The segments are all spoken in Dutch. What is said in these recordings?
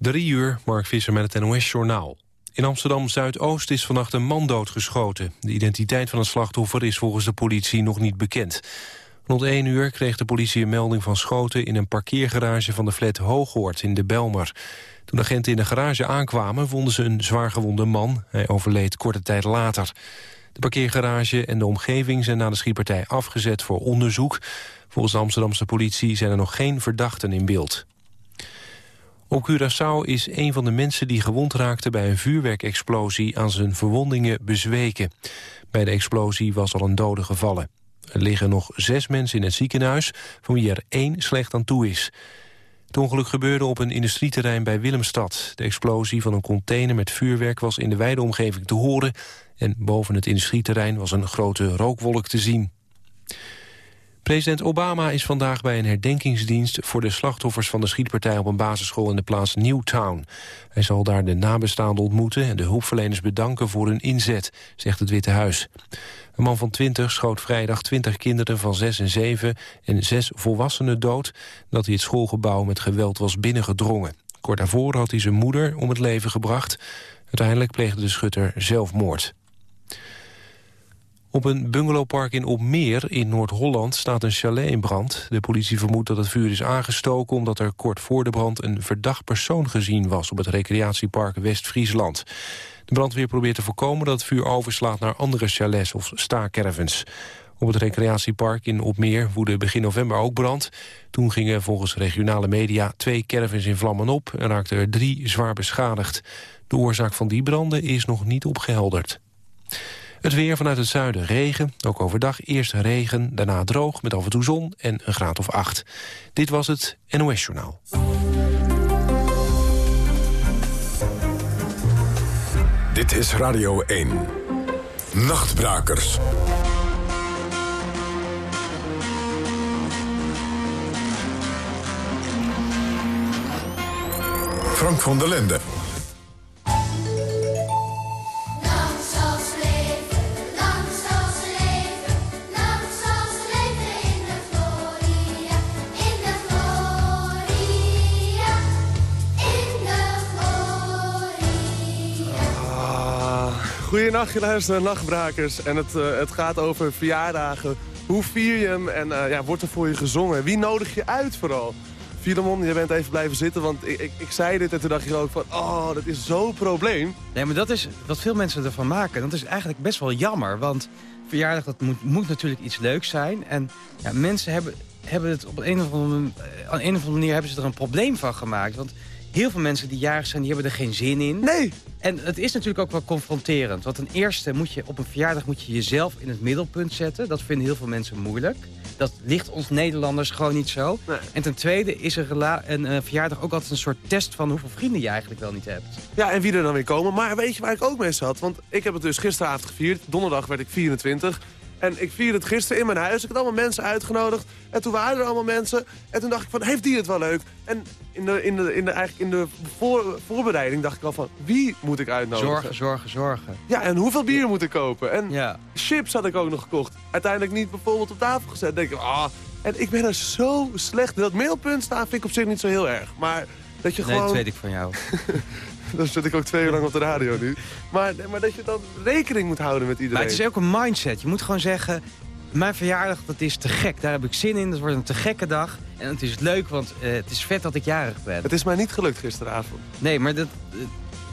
Drie uur, Mark Visser met het NOS-journaal. In Amsterdam-Zuidoost is vannacht een man doodgeschoten. De identiteit van het slachtoffer is volgens de politie nog niet bekend. Rond 1 uur kreeg de politie een melding van schoten... in een parkeergarage van de flat Hooghoort in de Belmer. Toen agenten in de garage aankwamen... vonden ze een zwaargewonde man. Hij overleed korte tijd later. De parkeergarage en de omgeving zijn na de schietpartij afgezet voor onderzoek. Volgens de Amsterdamse politie zijn er nog geen verdachten in beeld. Op Curaçao is een van de mensen die gewond raakte bij een vuurwerkexplosie aan zijn verwondingen bezweken. Bij de explosie was al een dode gevallen. Er liggen nog zes mensen in het ziekenhuis, van wie er één slecht aan toe is. Het ongeluk gebeurde op een industrieterrein bij Willemstad. De explosie van een container met vuurwerk was in de wijde omgeving te horen... en boven het industrieterrein was een grote rookwolk te zien. President Obama is vandaag bij een herdenkingsdienst... voor de slachtoffers van de schietpartij op een basisschool in de plaats Newtown. Hij zal daar de nabestaanden ontmoeten en de hulpverleners bedanken voor hun inzet, zegt het Witte Huis. Een man van 20 schoot vrijdag 20 kinderen van 6 en 7 en 6 volwassenen dood... dat hij het schoolgebouw met geweld was binnengedrongen. Kort daarvoor had hij zijn moeder om het leven gebracht. Uiteindelijk pleegde de schutter zelfmoord. Op een bungalowpark in Opmeer in Noord-Holland staat een chalet in brand. De politie vermoedt dat het vuur is aangestoken... omdat er kort voor de brand een verdacht persoon gezien was... op het recreatiepark West-Friesland. De brandweer probeert te voorkomen dat het vuur overslaat... naar andere chalets of staakervens. Op het recreatiepark in Opmeer woedde begin november ook brand. Toen gingen volgens regionale media twee caravans in vlammen op... en raakten er drie zwaar beschadigd. De oorzaak van die branden is nog niet opgehelderd. Het weer vanuit het zuiden regen, ook overdag eerst regen, daarna droog met af en toe zon en een graad of acht. Dit was het NOS Journaal. Dit is Radio 1. Nachtbrakers. Frank van der Linden. Goedenacht, je luistert Nachtbrakers. En het, uh, het gaat over verjaardagen. Hoe vier je hem en uh, ja, wordt er voor je gezongen? Wie nodig je uit vooral? Filemon, je bent even blijven zitten, want ik, ik, ik, zei dit en toen dacht je ook van... oh, dat is zo'n probleem. Nee, maar dat is wat veel mensen ervan maken. Dat is eigenlijk best wel jammer, want verjaardag dat moet, moet natuurlijk iets leuks zijn. En ja, mensen hebben, hebben het op een of, andere, op een of andere manier hebben ze er een probleem van gemaakt. Want heel veel mensen die jarig zijn, die hebben er geen zin in. Nee. En het is natuurlijk ook wel confronterend. Want ten eerste moet je op een verjaardag moet je jezelf in het middelpunt zetten. Dat vinden heel veel mensen moeilijk. Dat ligt ons Nederlanders gewoon niet zo. Nee. En ten tweede is een, een uh, verjaardag ook altijd een soort test van hoeveel vrienden je eigenlijk wel niet hebt. Ja, en wie er dan weer komen. Maar weet je waar ik ook mee zat? Want ik heb het dus gisteravond gevierd. Donderdag werd ik 24. En ik vierde het gisteren in mijn huis. Ik had allemaal mensen uitgenodigd. En toen waren er allemaal mensen. En toen dacht ik van, heeft die het wel leuk? En in de, in de, in de, eigenlijk in de voor, voorbereiding dacht ik al van, wie moet ik uitnodigen? Zorgen, zorgen, zorgen. Ja, en hoeveel bier moet ik kopen? En ja. chips had ik ook nog gekocht. Uiteindelijk niet bijvoorbeeld op tafel gezet. denk ik, ah. En ik ben er zo slecht. Dat mailpunt staan vind ik op zich niet zo heel erg. Maar dat je nee, gewoon... dat weet ik van jou. dan zit ik ook twee uur lang op de radio nu. Maar, maar dat je dan rekening moet houden met iedereen. Maar het is ook een mindset. Je moet gewoon zeggen, mijn verjaardag dat is te gek. Daar heb ik zin in. Dat wordt een te gekke dag. En het is leuk, want uh, het is vet dat ik jarig ben. Het is mij niet gelukt gisteravond. Nee, maar dat,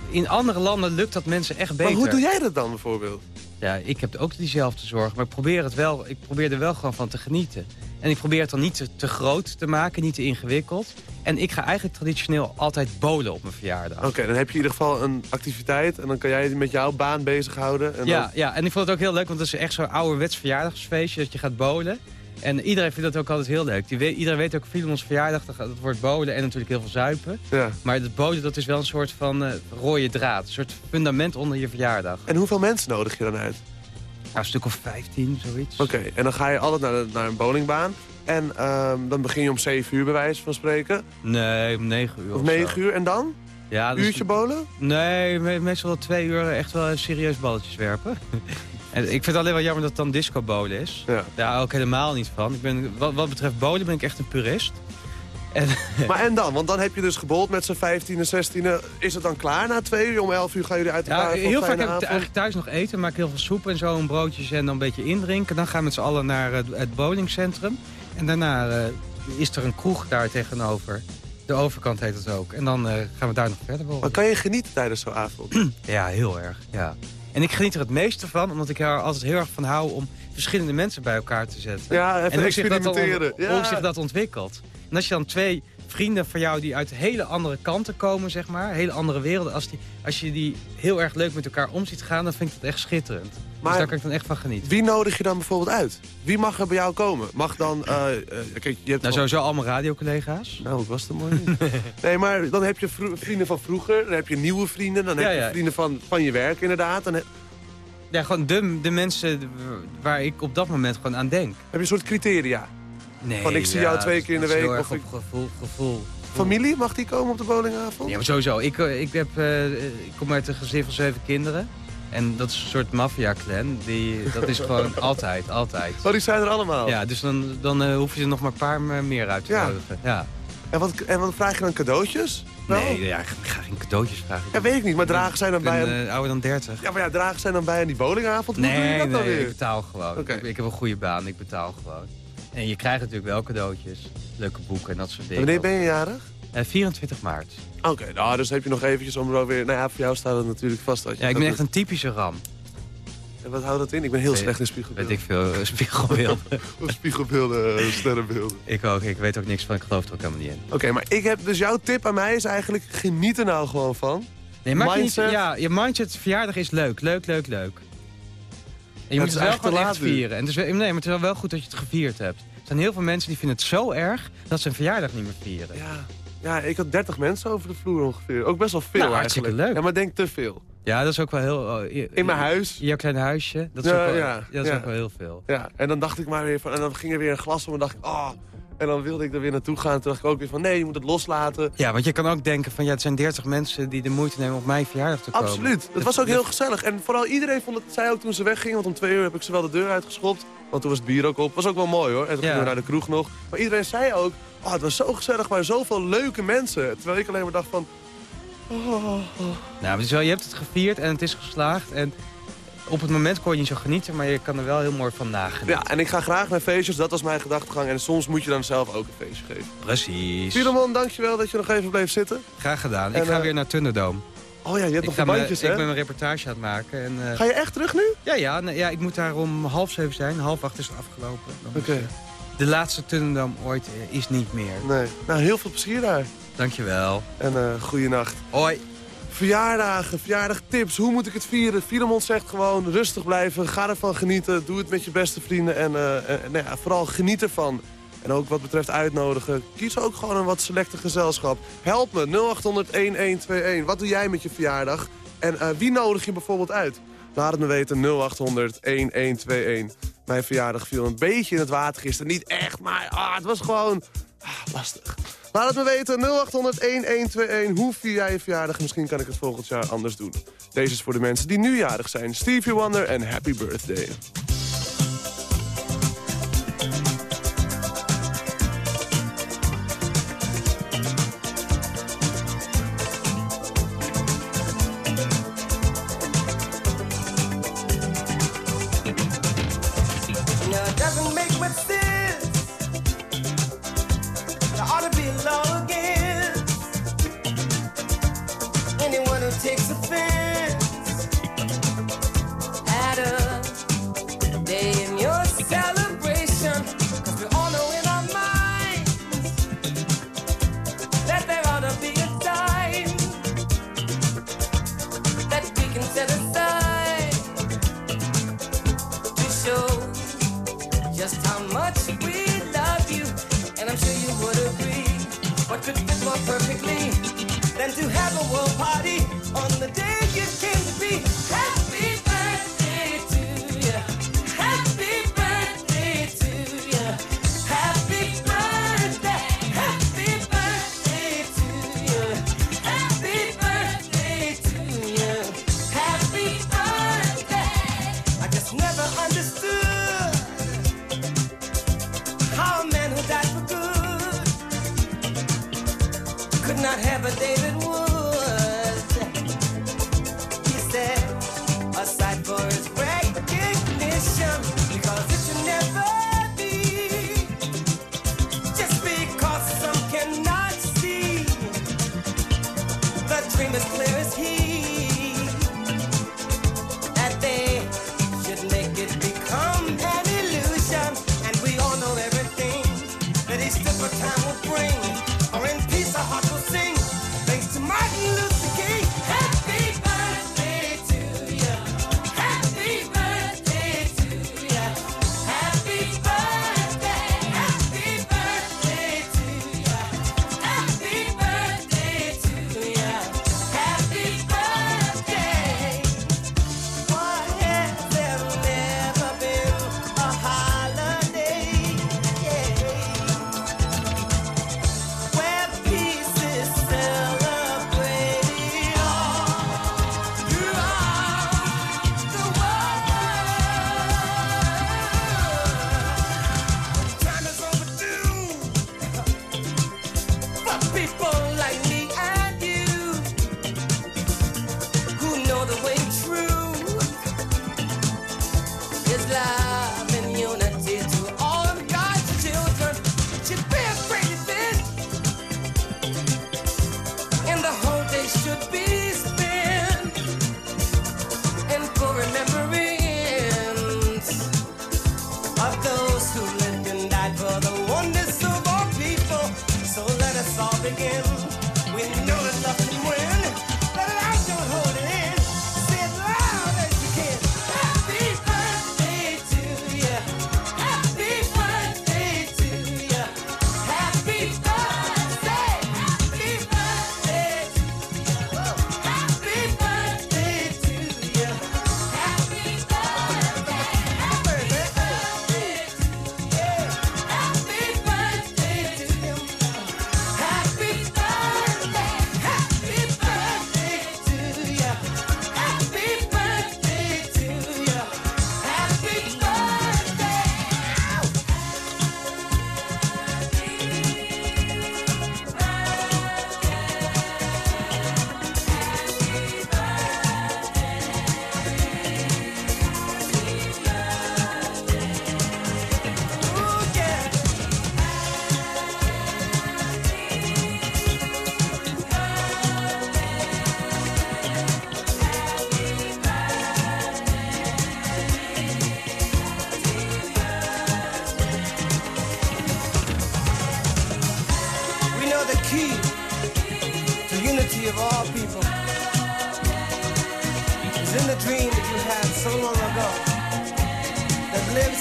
in andere landen lukt dat mensen echt beter. Maar hoe doe jij dat dan bijvoorbeeld? Ja, ik heb ook diezelfde zorg. Maar ik probeer, het wel, ik probeer er wel gewoon van te genieten. En ik probeer het dan niet te, te, groot te maken, niet te ingewikkeld. En ik ga eigenlijk traditioneel altijd bolen op mijn verjaardag. Oké, dan heb je in ieder geval een activiteit... en dan kan jij met jouw baan bezighouden. En ja, dan... ja, en ik vond het ook heel leuk, want het is echt zo'n ouderwets verjaardagsfeestje... dat je gaat bolen. En iedereen vindt dat ook altijd heel leuk. Die weet, iedereen weet ook, ons verjaardag, dat wordt bolen en natuurlijk heel veel zuipen. Ja. Maar het bolen, dat is wel een soort van uh, rode draad. Een soort fundament onder je verjaardag. En hoeveel mensen nodig je dan uit? Nou, een stuk of 15, zoiets. Oké, en dan ga je altijd naar, de, naar een bowlingbaan. En um, dan begin je om 7 uur bij wijze van spreken? Nee, om 9 uur Of 9 uur en dan? Ja, dus Uurtje bolen? Nee, meestal wel twee uur echt wel serieus balletjes werpen. en ik vind het alleen wel jammer dat het dan disco bolen is. Ja. Daar ook helemaal niet van. Ik ben, wat, wat betreft bolen ben ik echt een purist. En, Maar en dan? Want dan heb je dus gebold met z'n 15 en 16. Is het dan klaar na twee uur? Om 11 uur gaan jullie uit ja, elkaar een heel vaak heb ik eigenlijk thuis nog eten. Maak heel veel soep en zo, en broodjes en dan een beetje indrinken. Dan gaan we met z'n allen naar het, het bowlingcentrum. En daarna eh, is er een kroeg daar tegenover. De overkant heet het ook. En dan eh, gaan we daar nog verder Maar bowlen. kan je genieten tijdens zo'n avond? Ja, heel erg. Ja. En ik geniet er het meeste van, omdat ik er altijd heel erg van hou om verschillende mensen bij elkaar te zetten. Ja, even en hoe zich, dat experimenteren. hoe zich dat ontwikkelt. En als je dan twee vrienden van jou die uit hele andere kanten komen, zeg maar, hele andere werelden, als, die, als je die heel erg leuk met elkaar om ziet gaan, dan vind ik dat echt schitterend. Maar- dus daar kan ik dan echt van genieten. Wie nodig je dan bijvoorbeeld uit? Wie mag er bij jou komen? Mag dan... eh, eh, kijk, je hebt Nou, sowieso allemaal radiocollega's. Nou, ik was het mooi. nee, maar dan heb je vrienden van vroeger, dan heb je nieuwe vrienden, dan heb Ja, je vrienden van, van je werk inderdaad. Dan Ja, gewoon de, de mensen waar ik op dat moment gewoon aan denk. heb je een soort criteria. Nee, Van, ik zie jou twee keer in de week, of ik- op gevoel, gevoel. Familie, mag die komen op de bowlingavond? Ja, maar sowieso. Ik, eh, ik, heb, eh, ik kom uit een gezin van zeven kinderen. En dat is een soort maffia-clan. Die- Dat is gewoon altijd, altijd. Oh, die zijn er allemaal. Ja, dus dan, dan eh, hoef je er nog maar een paar me- meer uit te Ja. nodigen. Ja. En, wat, en wat vraag je dan cadeautjes? Nee, ja, ik ga geen cadeautjes vragen. Ja, weet ik niet, maar dragen zij dan Ik ben bij... Een, ouder dan 30. ja, maar ja, dragen zij dan bij aan die bowlingavond? Hoe doe je Nee, dat dan nee, ik weer? betaal gewoon. Ik, ik heb een goede baan, ik betaal gewoon. En je krijgt natuurlijk wel cadeautjes. Leuke boeken en dat soort En dingen. wanneer ben je jarig? Eh, 24 maart. Oké, nou, dus heb je nog eventjes om ook weer... Nou ja, voor jou staat het natuurlijk vast. Dat je Ja, ik ben echt doet. een typische ram. En wat houdt dat in? Ik ben heel Weet- slecht in Weet spiegelbeelden. ik veel, eh, spiegelbeelden. Of spiegelbeelden, eh, sterrenbeelden. ik ook, ik weet ook niks van, ik geloof er ook helemaal niet in. Oké, maar ik heb dus jouw tip aan mij is eigenlijk... geniet er nou gewoon van. Nee, maak je niet, ja, je mindset verjaardag is leuk, leuk, leuk, leuk. En je moet het wel gewoon laat echt vieren. En het is, wel- nee, maar het is wel wel goed dat je het gevierd hebt. Er zijn heel veel mensen die vinden het zo erg dat ze een verjaardag niet meer vieren. Ja. ja, ik had 30 mensen over de vloer ongeveer. Ook best wel veel Nou, hartstikke eigenlijk. leuk. Ja, maar denk te veel. Ja, dat is ook wel heel... oh, je- In mijn huis. Jouw klein huisje, dat is, Ja, ook, wel, ja, ja, dat is ja. ook wel heel veel. Ja, en dan dacht ik maar weer van... En dan ging er weer een glas om en dacht ik... Oh, en dan wilde ik er weer naartoe gaan. Toen dacht ik ook weer van... Nee, je moet het loslaten. Ja, want je kan ook denken van ja, het zijn 30 mensen die de moeite nemen op mijn verjaardag te komen. Absoluut. Het was ook heel gezellig. En vooral iedereen vond het... Zij ook toen ze weggingen. Want om twee uur heb ik ze wel de deur uitgeschopt. Want toen was het bier ook op. Was ook wel mooi hoor. En toen Ja. gingen we naar de kroeg nog. Maar iedereen zei ook... Oh, het was zo gezellig. Waren zoveel leuke mensen. Terwijl ik alleen maar dacht van... Oh. Nou, maar wel, je hebt het gevierd en het is geslaagd. En op het moment kon je niet zo genieten, maar je kan er wel heel mooi van nagenieten. Ja, en ik ga graag naar feestjes. Dat was mijn gedachtegang. En soms moet je dan zelf ook een feestje geven. Precies. Filemon, dankjewel dat je nog even bleef zitten. Graag gedaan. En, ik ga eh, weer naar Thunderdome. Oh ja, je hebt Ik, nog bandjes, ik hè? ben een reportage aan het maken. En, eh, Ga je echt terug nu? ja, ja, nee, ja, ik moet daar om half zeven zijn. Half acht is het afgelopen. Oké. De laatste Thunderdome ooit eh, is niet meer. Nee. Nou, heel veel plezier daar. Dankjewel. En eh goede nacht. Hoi. Verjaardagen, verjaardagtips. Hoe moet ik het vieren? Filemon zegt gewoon rustig blijven. Ga ervan genieten. Doe het met je beste vrienden. En, eh, nou ja, vooral geniet ervan. En ook wat betreft uitnodigen. Kies ook gewoon een wat selecte gezelschap. Help me. 0800-1121. Wat doe jij met je verjaardag? En eh, wie nodig je bijvoorbeeld uit? Laat het me weten. 0800-1121. Mijn verjaardag viel een beetje in het water gisteren. Niet echt, maar ah, het was gewoon ah, lastig. Laat het me weten. 0800-1121. Hoe vier jij je verjaardag? Misschien kan ik het volgend jaar anders doen. Deze is voor de mensen die nu jarig zijn. Stevie Wonder en Happy Birthday. Just how much we love you. And I'm sure you would agree. What could fit more perfectly than to have a world party on the day you came to be? Happy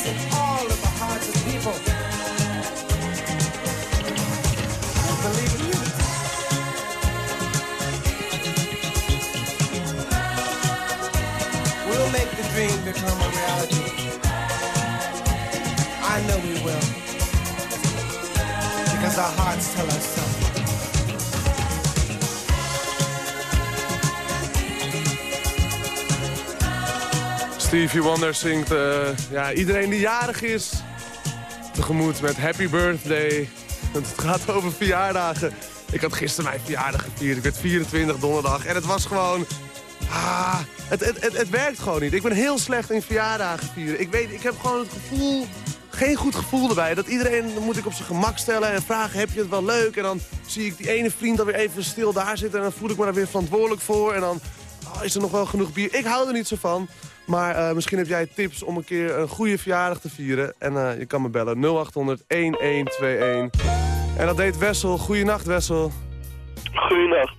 in all of the hearts of people. who Believe in unity. We'll make the dream become a reality. I know we will because our hearts tell us so. Stevie Wonder zingt eh, ja, iedereen die jarig is tegemoet met Happy Birthday. Want het gaat over verjaardagen. Ik had gisteren mijn verjaardag gevierd. Ik werd 24 donderdag. En het was gewoon... Ah, het, het, het, het werkt gewoon niet. Ik ben heel slecht in verjaardagen vieren. Ik, weet, ik heb gewoon het gevoel... Geen goed gevoel erbij. Dat iedereen moet ik op zijn gemak stellen en vragen... heb je het wel leuk? En dan zie ik die ene vriend dan weer even stil daar zitten... en dan voel ik me daar weer verantwoordelijk voor. En dan oh, is er nog wel genoeg bier. Ik hou er niet zo van. Maar eh, misschien heb jij tips om een keer een goede verjaardag te vieren. En eh, je kan me bellen 0800 1121. En dat deed Wessel. Goeienacht Wessel. Goedenacht.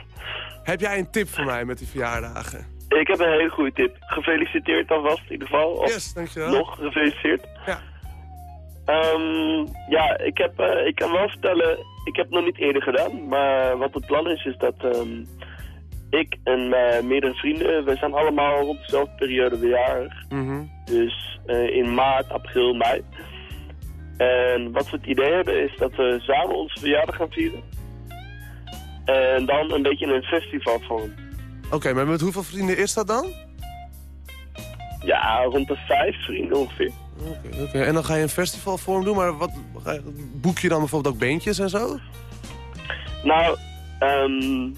Heb jij een tip voor mij met die verjaardagen? Ik heb een hele goede tip. Gefeliciteerd alvast in ieder geval. Of Yes, dankjewel. nog gefeliciteerd. Ja. Ehm, ja, ik, heb, eh, ik kan wel vertellen, ik heb het nog niet eerder gedaan. Maar wat het plan is, is dat ehm, ik en meerdere vrienden, we zijn allemaal rond dezelfde periode weer jarig. Mhm. Dus eh, in maart, april, mei. En wat we het idee hebben is dat we samen onze verjaardag gaan vieren. En dan een beetje een festival vorm. Oké, maar met hoeveel vrienden is dat dan? Ja, rond de vijf vrienden ongeveer. Oké, oké. En dan ga je een festivalvorm doen, maar wat, boek je dan bijvoorbeeld ook beentjes en zo? Nou, ehm,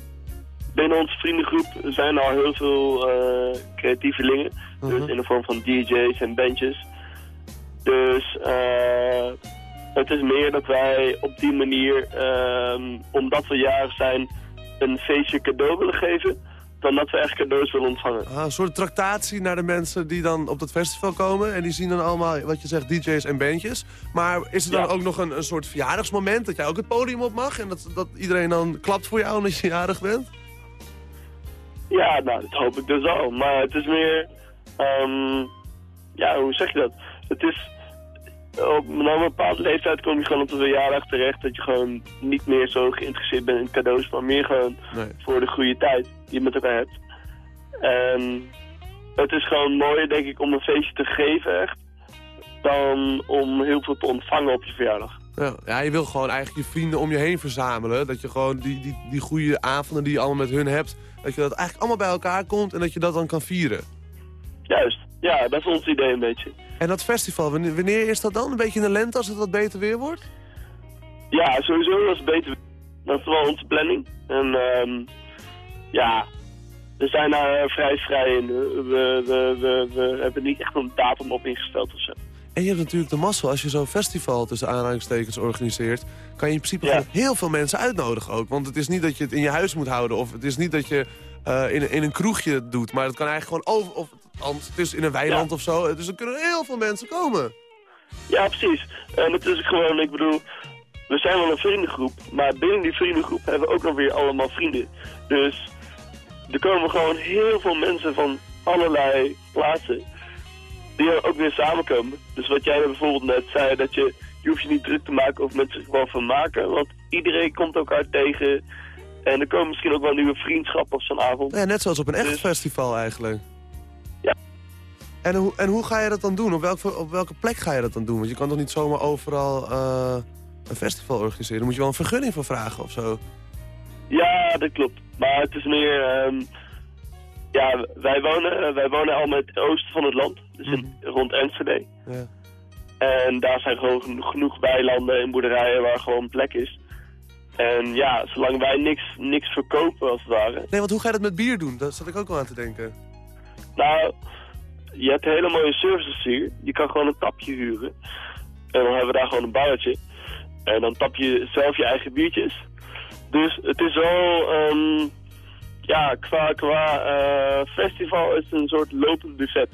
binnen onze vriendengroep zijn er al heel veel eh creatievelingen. Dus Mhm. in de vorm van DJ's en bandjes. Dus eh, het is meer dat wij op die manier, ehm, omdat we jarig zijn, een feestje cadeau willen geven, dan dat we echt cadeaus willen ontvangen. Ah, een soort tractatie naar de mensen die dan op dat festival komen. En die zien dan allemaal, wat je zegt, DJ's en bandjes. Maar is er dan Ja. ook nog een, een soort verjaardagsmoment dat jij ook het podium op mag? En dat, dat iedereen dan klapt voor jou omdat je jarig bent? Ja, nou, dat hoop ik dus al. Maar het is meer, ehm, ja, hoe zeg je dat? Het is, op een bepaalde leeftijd kom je gewoon op de verjaardag terecht dat je gewoon niet meer zo geïnteresseerd bent in cadeaus, maar meer gewoon Nee. voor de goede tijd die je met elkaar hebt. En het is gewoon mooier, denk ik, om een feestje te geven echt, dan om heel veel te ontvangen op je verjaardag. Ja. ja, je wil gewoon eigenlijk je vrienden om je heen verzamelen. Dat je gewoon die, die, die goede avonden die je allemaal met hun hebt... dat je dat eigenlijk allemaal bij elkaar komt en dat je dat dan kan vieren. Juist, ja, dat is ons idee een beetje. En dat festival, wanneer, is dat dan? Een beetje in de lente als het wat beter weer wordt? Ja, sowieso was het beter. Dat is wel onze planning. En ehm, ja, we zijn daar eh, vrij vrij in. We, we, we, we hebben niet echt een datum op ingesteld of zo. En je hebt natuurlijk de mazzel, als je zo'n festival tussen aanhalingstekens organiseert... kan je in principe Ja. heel veel mensen uitnodigen ook. Want het is niet dat je het in je huis moet houden... of het is niet dat je eh, in, een- in een kroegje doet... maar het kan eigenlijk gewoon over... Of, althans, het is in een weiland Ja. of zo. Dus er kunnen heel veel mensen komen. Ja, precies. En het is gewoon, ik bedoel, we zijn wel een vriendengroep. Maar binnen die vriendengroep hebben we ook nog weer allemaal vrienden. Dus er komen gewoon heel veel mensen van allerlei plaatsen. Die er ook weer samenkomen. Dus wat jij bijvoorbeeld net zei, dat je, je hoeft je niet druk te maken of mensen zich wel vermaken. Want iedereen komt elkaar tegen. En er komen misschien ook wel nieuwe vriendschappen op zo'n avond. Ja, net zoals op een echt Dus- festival eigenlijk. Ja. En hoe, en hoe ga je dat dan doen? Op welke, op welke plek ga je dat dan doen? Want je kan toch niet zomaar overal eh, een festival organiseren? Daar moet je wel een vergunning voor vragen of zo. Ja, dat klopt. Maar het is meer... ehm, ja, wij wonen, wij wonen al met het oosten van het land. In, rond Enschede. Ja. En daar zijn gewoon geno- genoeg weilanden en boerderijen waar gewoon plek is. En ja, zolang wij niks, niks verkopen als het ware. Nee, want hoe ga je dat met bier doen? Daar zat ik ook wel aan te denken. Nou, je hebt hele mooie services hier. Je kan gewoon een tapje huren. En dan hebben we daar gewoon een barretje. En dan tap je zelf je eigen biertjes. Dus het is wel, ehm, ja, qua, qua eh, festival is het een soort lopend buffet.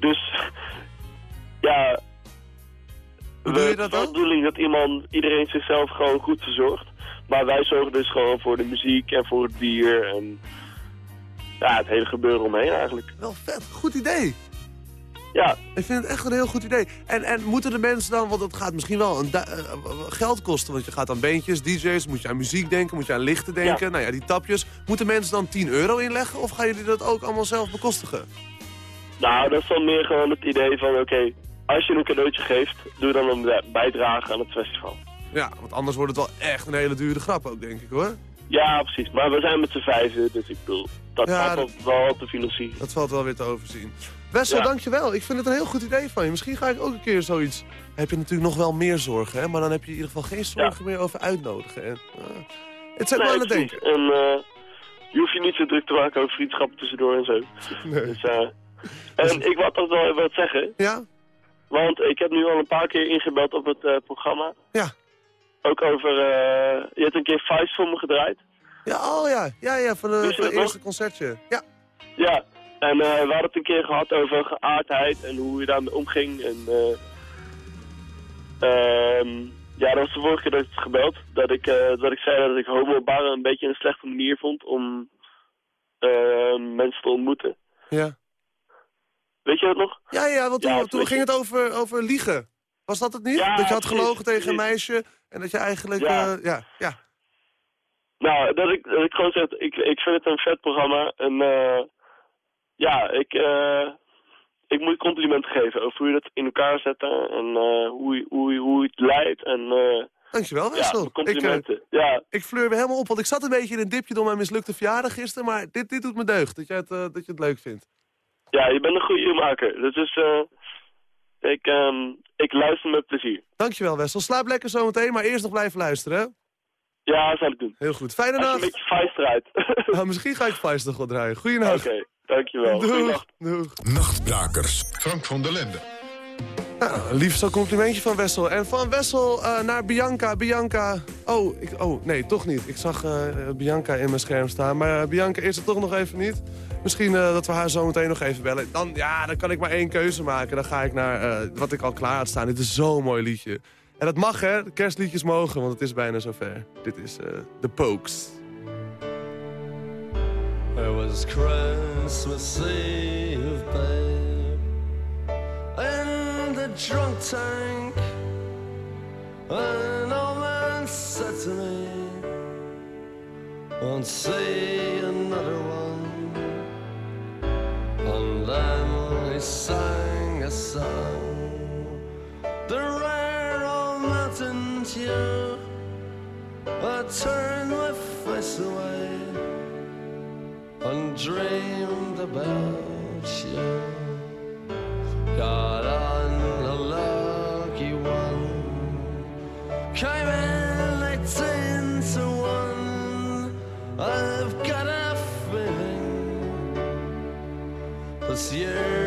Dus, ja... Doe je dat bedoeling dat iemand, iedereen zichzelf gewoon goed verzorgt. Maar wij zorgen dus gewoon voor de muziek en voor het bier en... Ja, het hele gebeuren omheen eigenlijk. Wel vet, goed idee. Ja, Ik vind het echt een heel goed idee. En, en moeten de mensen dan, want het gaat misschien wel een eh, geld kosten... want je gaat aan beentjes, DJ's, moet je aan muziek denken, moet je aan lichten denken. Ja. Nou ja, die tapjes. Moeten mensen dan 10 euro inleggen of gaan jullie dat ook allemaal zelf bekostigen? Nou, dat is dan meer gewoon het idee van, oké, als je een cadeautje geeft, doe dan een bij- bijdrage aan het festival. Ja, want anders wordt het wel echt een hele dure grap ook, denk ik hoor. Ja, precies. Maar we zijn met z'n vijven, dus ik bedoel, dat Ja, gaat dat- wel te financieren. Dat valt wel weer te overzien. Wessel, Ja. dankjewel. Ik vind het een heel goed idee van je. Misschien ga ik ook een keer zoiets... Heb je natuurlijk nog wel meer zorgen, hè? Maar dan heb je in ieder geval geen zorgen meer over uitnodigen. En, eh, het zet me aan het denken. En eh, je hoeft je niet zo druk te maken over vriendschappen tussendoor en zo. Nee. Dus, eh, en ik wou toch wel even wat zeggen, Ja? want ik heb nu al een paar keer ingebeld op het eh, programma. Ja. Ook over, eh, je hebt een keer Vice voor me gedraaid. Ja, oh ja. Ja, ja, van, het dat eerste concertje. Ja. Ja, en eh, we hadden het een keer gehad over geaardheid en hoe je daarmee omging. En, eh, ehm, ja, dat was de vorige keer dat ik het gebeld. Dat ik, dat ik zei dat ik homobarren een beetje een slechte manier vond om mensen te ontmoeten. Ja. Weet je dat nog? Ja, ja, want toen, Ja, toen ging het over, over liegen. Was dat het niet? Ja, dat je had precies, gelogen tegen een meisje en dat je eigenlijk... Ja. eh, ja, ja. Nou, dat ik, dat ik gewoon zeg, ik, ik vind het een vet programma. En eh, ja, ik, eh, ik moet complimenten geven over hoe je dat in elkaar zet. En hoe, hoe, hoe je het leidt. En eh, Dankjewel, ja, Wessel. ik, complimenten. ja, ik fleur weer helemaal op, want ik zat een beetje in een dipje door mijn mislukte verjaardag gisteren. Maar dit, dit doet me deugd, dat je, het, dat je het leuk vindt. Ja, je bent een goede maker. Dus, dus eh, ik, ehm, ik luister met plezier. Dankjewel, Wessel. Slaap lekker zometeen, maar eerst nog blijven luisteren, hè? Ja, zal ik doen. Heel goed. Fijne je een nacht. beetje eruit. Oké, Nou, misschien ga ik nog wel draaien. Goeienacht. dankjewel. Doeg. Goeienacht. Doeg. Nachtbrakers. Frank van der Lende. Nou, lief zo'n complimentje van Wessel. En van Wessel eh, naar Bianca. Bianca... Oh, ik, oh, nee, toch niet. Ik zag eh, Bianca in mijn scherm staan. Maar Bianca is het toch nog even niet. Misschien eh, dat we haar zo meteen nog even bellen. Dan, ja, dan kan ik maar één keuze maken. Dan ga ik naar eh, wat ik al klaar had staan. Dit is zo'n mooi liedje. En dat mag, hè. De kerstliedjes mogen, want het is bijna zover. Dit is eh The Pokes. It was Christmas Eve, babe, in the drunk tank. An old man said to me, Won't see another one. Sang a song, the rare old mountain tune. I turned my face away and dreamed about you. Got on a lucky one, came in eighteen to one. I've got a feeling this year's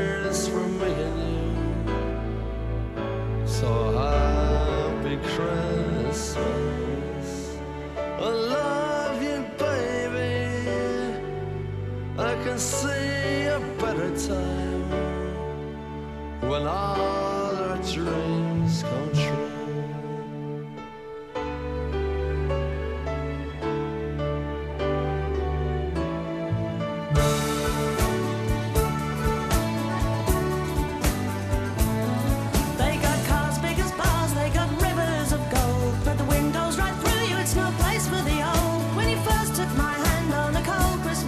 So happy Christmas. I love you, baby. I can see a better time when all our dreams come true.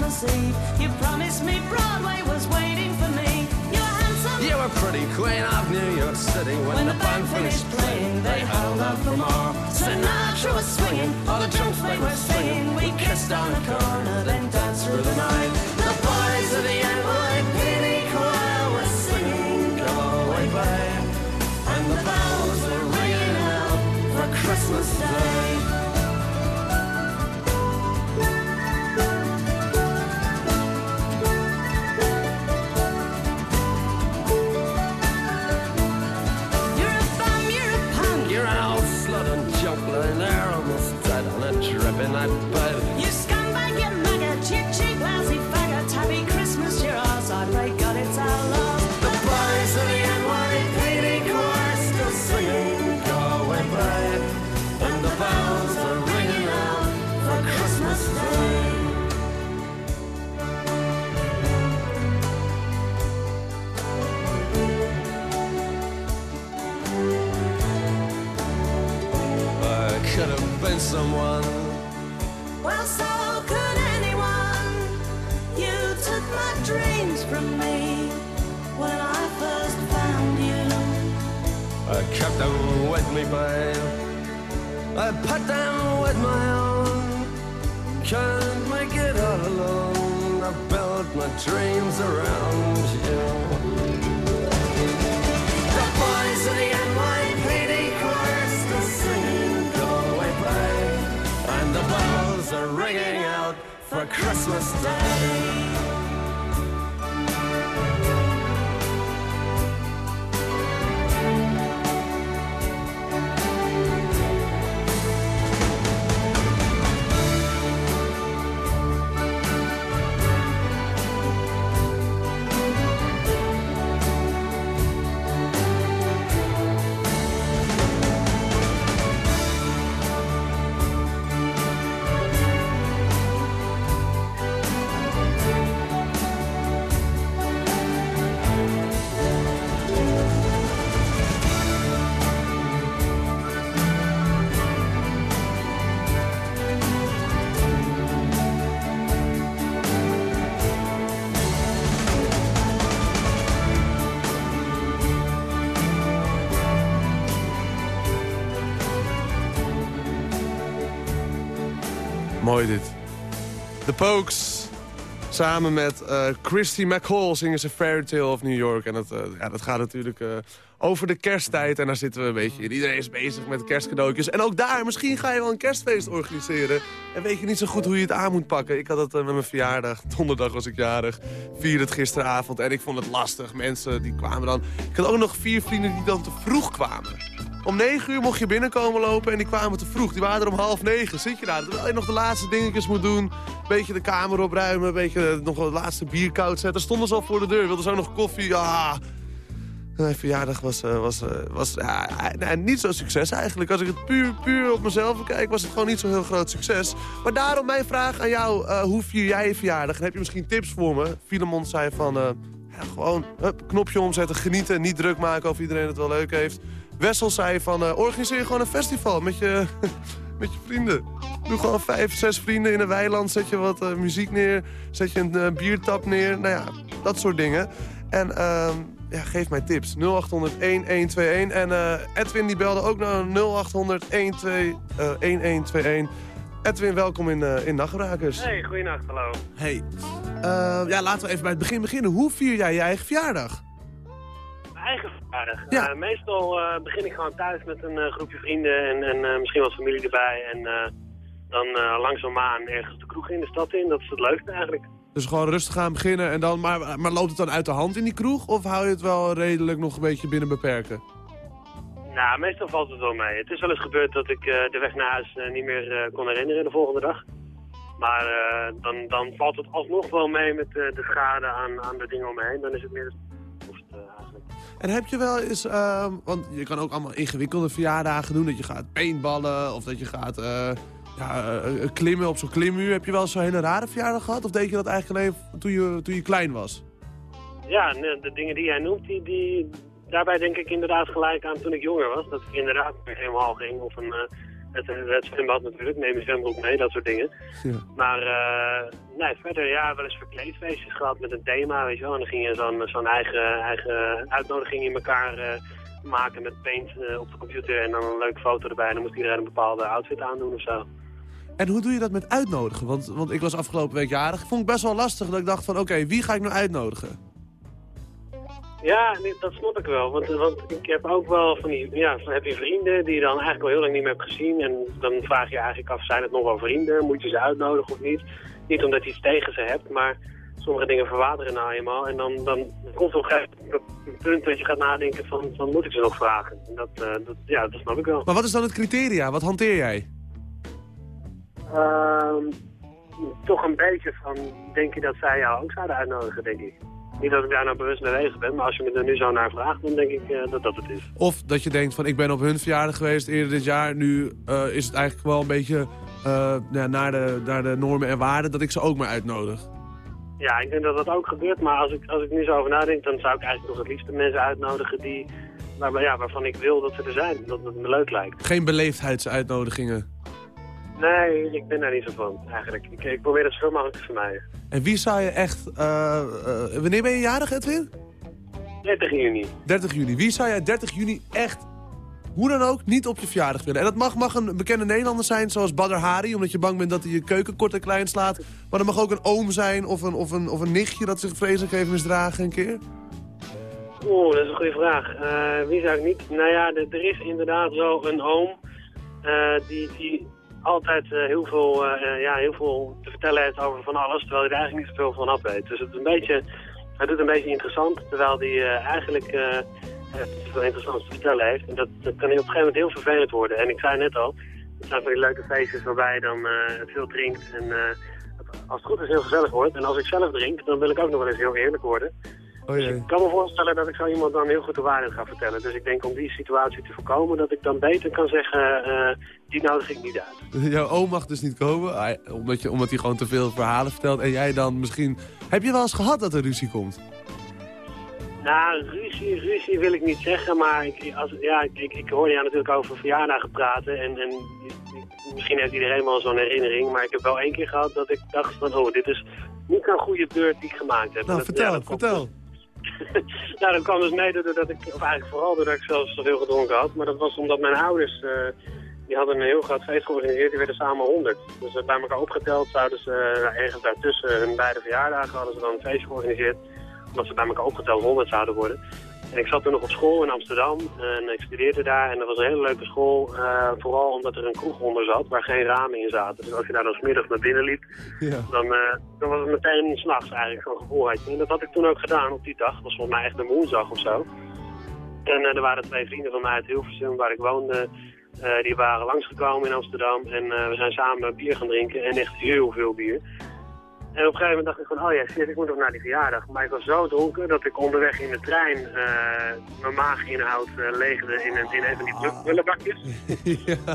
Christmas Eve, you promised me Broadway was waiting for me. You were handsome. You were pretty queen of New York City when, When the band finished playing. They held out for more. Sinatra was swinging, all the drunks they were singing. We kissed on the corner, then danced through the night. The boys of the NYPD choir were singing, Go away, babe. And the bells were ringing out for Christmas Day. Mooi dit. The Pokes. Samen met eh, Christy McCall zingen ze Fairy Tale of New York. En dat, eh, ja, dat gaat natuurlijk eh, over de kersttijd. En daar zitten we een beetje in. Iedereen is bezig met kerstcadeautjes. En ook daar, misschien ga je wel een kerstfeest organiseren. En weet je niet zo goed hoe je het aan moet pakken. Ik had het met mijn verjaardag. Donderdag was ik jarig. Vier het gisteravond. En ik vond het lastig. Mensen die kwamen dan... Ik had ook nog vier vrienden die dan te vroeg kwamen. Om negen uur mocht je binnenkomen lopen en die kwamen te vroeg. Die waren er om half negen. Zit je daar? Terwijl je nog de laatste dingetjes moet doen. Een beetje de kamer opruimen. Een beetje nog het laatste bier koud zetten. Stonden ze al voor de deur. Wilden ze ook nog koffie. Ah. Mijn verjaardag was, eh, was, eh, was ja, niet zo'n succes eigenlijk. Als ik het puur, puur op mezelf bekijk, was het gewoon niet zo'n heel groot succes. Maar daarom mijn vraag aan jou. eh, hoe vier jij je verjaardag? En heb je misschien tips voor me? Filemon zei van... eh, ja, gewoon hup, knopje omzetten, genieten. Niet druk maken of iedereen het wel leuk heeft. Wessel zei van, eh, organiseer gewoon een festival met je, met je vrienden. Doe gewoon vijf, zes vrienden in een weiland. Zet je wat eh, muziek neer. Zet je een eh, biertap neer. Nou ja, dat soort dingen. En ehm, ja, geef mij tips. 0800-1121. En eh, Edwin die belde ook naar 0800-1121. Edwin, welkom in, eh in Nachtbrakers. Hey, goeienacht, hallo. Hey. Eh, ja, laten we even bij het begin beginnen. Hoe vier jij je eigen verjaardag? Eigen verjaardag. Ja. Eh, meestal eh, begin ik gewoon thuis met een eh, groepje vrienden en, en misschien wat familie erbij. En dan langzaamaan ergens de kroeg in de stad in. Dat is het leukste eigenlijk. Dus gewoon rustig aan beginnen en dan... Maar, maar loopt het dan uit de hand in die kroeg? Of hou je het wel redelijk nog een beetje binnen beperken? Nou, meestal valt het wel mee. Het is wel eens gebeurd dat ik de weg naar huis niet meer kon herinneren de volgende dag. Maar dan, dan valt het alsnog wel mee met de schade aan, aan de dingen om me heen. Dan is het meer En heb je wel eens... ehm, want je kan ook allemaal ingewikkelde verjaardagen doen. Dat je gaat paintballen of dat je gaat eh, ja, eh, klimmen op zo'n klimmuur. Heb je wel zo'n hele rare verjaardag gehad? Of deed je dat eigenlijk alleen toen je, toen je klein was? Ja, de dingen die jij noemt, die, die, daarbij denk ik inderdaad gelijk aan toen ik jonger was. Dat ik inderdaad helemaal ging. Of een, eh, het, het zwembad natuurlijk, neem je zwembroek mee, dat soort dingen. Ja. Maar eh, nee, verder ja, wel eens verkleedfeestjes gehad met een thema, weet je wel. En dan ging je zo'n zo'n eigen, eigen uitnodiging in elkaar eh, maken met paint eh, op de computer. En dan een leuke foto erbij. En dan moest iedereen een bepaalde outfit aandoen of zo. En hoe doe je dat met uitnodigen? Want, want ik was afgelopen week jarig. Vond ik best wel lastig dat ik dacht van... Oké, wie ga ik nou uitnodigen? Ja, nee, dat snap ik wel. Want, want ik heb ook wel van die, ja, heb je vrienden die je dan eigenlijk al heel lang niet meer hebt gezien. En dan vraag je eigenlijk af, zijn het nog wel vrienden? Moet je ze uitnodigen of niet? Niet omdat je iets tegen ze hebt, maar sommige dingen verwateren nou eenmaal. En dan, dan komt er op een punt dat je gaat nadenken van, van moet ik ze nog vragen? En dat, eh, dat, ja, dat snap ik wel. Maar wat is dan het criteria? Wat hanteer jij? Ehm, toch een beetje van, denk je dat zij jou ook zouden uitnodigen, denk ik. Niet dat ik daar nou bewust mee bezig ben, maar als je me er nu zo naar vraagt, dan denk ik eh, dat dat het is. Of dat je denkt van ik ben op hun verjaardag geweest eerder dit jaar. Nu eh, is het eigenlijk wel een beetje eh, ja, naar, de, naar de normen en waarden dat ik ze ook maar uitnodig. Ja, ik denk dat dat ook gebeurt, maar als ik, als ik nu zo over nadenk, dan zou ik eigenlijk nog het liefste mensen uitnodigen die, waar, ja, waarvan ik wil dat ze er zijn. Dat het me leuk lijkt. Geen beleefdheidsuitnodigingen. Nee, ik ben daar niet zo van, eigenlijk. Ik, ik probeer dat zoveel mogelijk te vermijden. En wie zou je echt... eh, eh, wanneer ben je jarig, Edwin? 30 juni. 30 juni. Wie zou jij 30 juni echt, hoe dan ook, niet op je verjaardag willen? En dat mag, mag een bekende Nederlander zijn, zoals Badr Hari... omdat je bang bent dat hij je keuken kort en klein slaat. Maar dat mag ook een oom zijn of een, of een, of een nichtje dat zich vreselijk heeft misdragen een keer. Oeh, dat is een goede vraag. Eh, wie zou ik niet? Nou ja, er is inderdaad zo een oom die, die altijd eh, heel, veel, eh, ja, heel veel te vertellen heeft over van alles, terwijl hij er eigenlijk niet zoveel van af weet. Dus het, is een beetje, het doet een beetje interessant, terwijl hij eh, eigenlijk eh, eh, veel interessants te vertellen heeft. En dat, kan op een gegeven moment heel vervelend worden. En ik zei net al, het zijn van die leuke feestjes waarbij je dan eh, veel drinkt en eh, als het goed is heel gezellig wordt. En als ik zelf drink, dan wil ik ook nog wel eens heel eerlijk worden. Oh Dus ik kan me voorstellen dat ik zo iemand dan heel goed de waarheid ga vertellen. Dus ik denk om die situatie te voorkomen, dat ik dan beter kan zeggen, eh, die nodig ik niet uit. Jouw oom mag dus niet komen, omdat, je, omdat hij gewoon te veel verhalen vertelt. En jij dan misschien... Heb je wel eens gehad dat er ruzie komt? Nou, ruzie, ruzie wil ik niet zeggen, maar ik, als, ja, ik, ik, hoorde jou natuurlijk over verjaardagen praten. En, en misschien heeft iedereen wel zo'n herinnering, maar ik heb wel één keer gehad dat ik dacht van, oh, dit is niet een goede beurt die ik gemaakt heb. Nou, Dat- vertel, ja, kwam- vertel. nou, dat kwam dus mede doordat ik, of eigenlijk vooral doordat ik zelfs zoveel gedronken had. Maar dat was omdat mijn ouders, eh, die hadden een heel groot feest georganiseerd. Die werden samen 100. Dus eh, bij elkaar opgeteld zouden ze eh, ergens daartussen hun beide verjaardagen hadden ze dan een feestje georganiseerd. Omdat ze bij elkaar opgeteld 100 zouden worden. En ik zat toen nog op school in Amsterdam en ik studeerde daar. En dat was een hele leuke school, eh, vooral omdat er een kroeg onder zat waar geen ramen in zaten. Dus als je daar dan smiddags naar binnen liep, Ja. dan, eh, dan was het meteen s'nachts eigenlijk zo'n gevoel. En dat had ik toen ook gedaan op die dag. Dat was volgens mij echt een woensdag of zo. En eh, er waren twee vrienden van mij uit Hilversum waar ik woonde. die waren langsgekomen in Amsterdam en we zijn samen bier gaan drinken en echt heel veel bier. En op een gegeven moment dacht ik van, oh ja, shit, ik moet nog naar die verjaardag. Maar ik was zo dronken dat ik onderweg in de trein eh, mijn maaginhoud eh, leegde in, een, in een van die.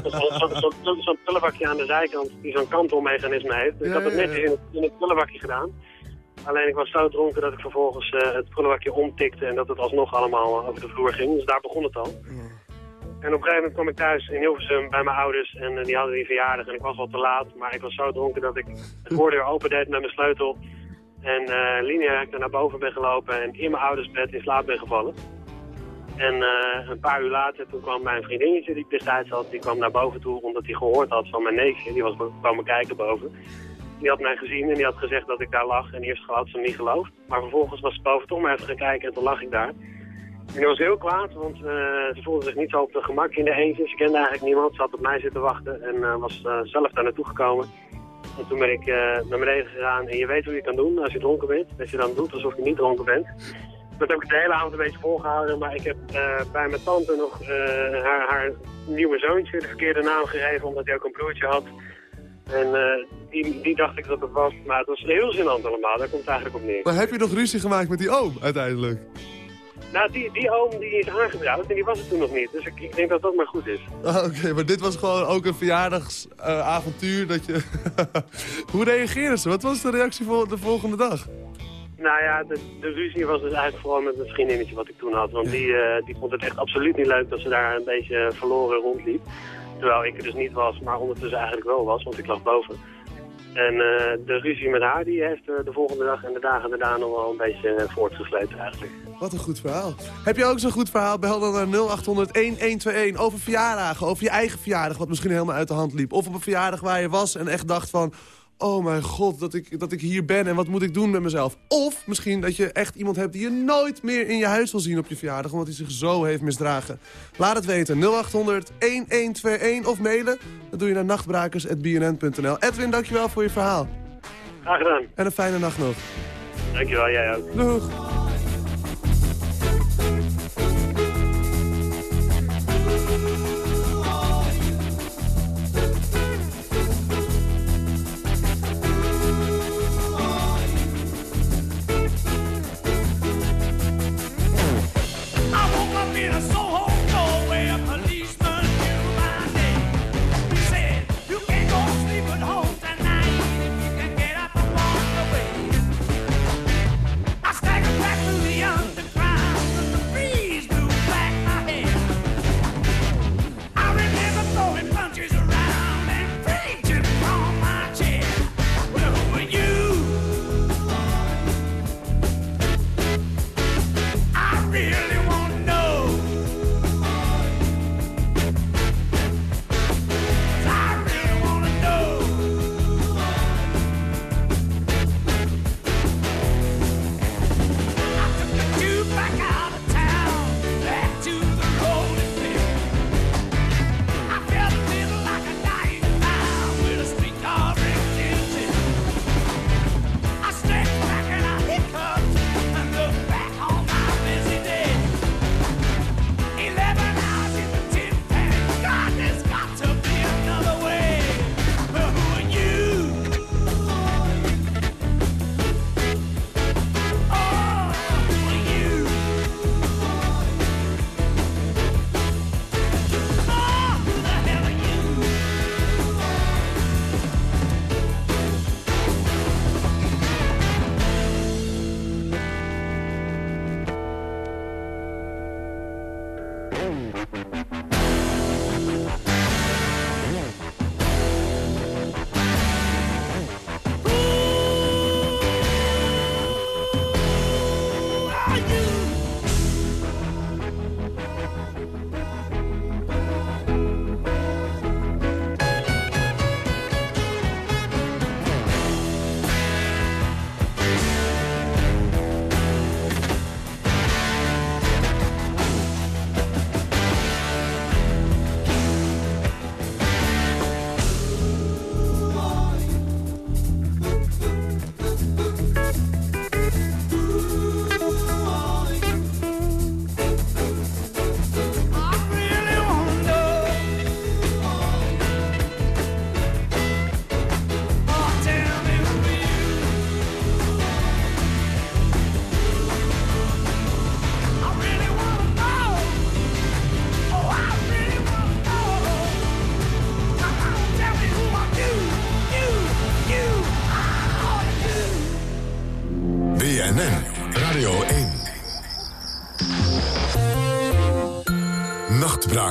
Zo'n zo, zo, zo, zo'n pullenbakje aan de zijkant die zo'n kantelmechanisme heeft. Dus ik Ja, had het ja, netjes in het, in het pullenbakje gedaan. Alleen ik was zo dronken dat ik vervolgens eh, het prullenbakje omtikte en dat het alsnog allemaal over de vloer ging. Dus daar begon het al. En op een gegeven moment kwam ik thuis in Hilversum bij mijn ouders en eh, die hadden die verjaardag en ik was al te laat. Maar ik was zo dronken dat ik de voordeur open deed met mijn sleutel. En eh lineair naar boven ben gelopen en in mijn ouders bed in slaap ben gevallen. En eh, een paar uur later, toen kwam mijn vriendinnetje die ik destijds had, die kwam naar boven toe omdat hij gehoord had van mijn neefje. Die was komen kijken boven. Die had mij gezien en die had gezegd dat ik daar lag. En eerst had ze hem niet geloofd. Maar vervolgens was ze boven toch maar even gaan kijken en toen lag ik daar. Die was heel kwaad, want eh, ze voelde zich niet zo op de gemak in de eentje. Ze kende eigenlijk niemand, ze had op mij zitten wachten en eh, was eh, zelf daar naartoe gekomen. En toen ben ik naar beneden gegaan en je weet hoe je kan doen als je dronken bent. Dat je dan doet alsof je niet dronken bent. Dat heb ik de hele avond een beetje volgehouden, maar ik heb bij mijn tante nog haar, haar nieuwe zoontje de verkeerde naam gegeven, omdat hij ook een broertje had. En die, die dacht ik dat het was, maar het was heel gênant allemaal, daar komt het eigenlijk op neer. Maar heb je nog ruzie gemaakt met die oom uiteindelijk? Nou, die, die oom die is en die was het toen nog niet, dus ik, ik denk dat dat maar goed is. Ah, Oké, maar dit was gewoon ook een verjaardagsavontuur dat je... Hoe reageerden ze? Wat was de reactie voor de volgende dag? Nou ja, de, de ruzie was dus eigenlijk vooral met het vriendinnetje wat ik toen had. Want die, eh, die vond het echt absoluut niet leuk dat ze daar een beetje verloren rondliep. Terwijl ik er dus niet was, maar ondertussen eigenlijk wel was, want ik lag boven. En eh, de ruzie met haar, die heeft eh, de volgende dag en de dagen daarna nog wel een beetje eh, voortgesleept eigenlijk. Wat een goed verhaal. Heb je ook zo'n goed verhaal? Bel dan naar 0800-1121 over verjaardagen. Over je eigen verjaardag, wat misschien helemaal uit de hand liep. Of op een verjaardag waar je was en echt dacht van... Oh mijn god, dat ik, dat ik hier ben en wat moet ik doen met mezelf? Of misschien dat je echt iemand hebt die je nooit meer in je huis wil zien op je verjaardag... omdat hij zich zo heeft misdragen. Laat het weten. 0800-1121 of mailen. Dat doe je naar nachtbrakers.bnn.nl. Edwin, dankjewel voor je verhaal. Graag gedaan. En een fijne nacht nog. Dankjewel, jij ook. Doeg.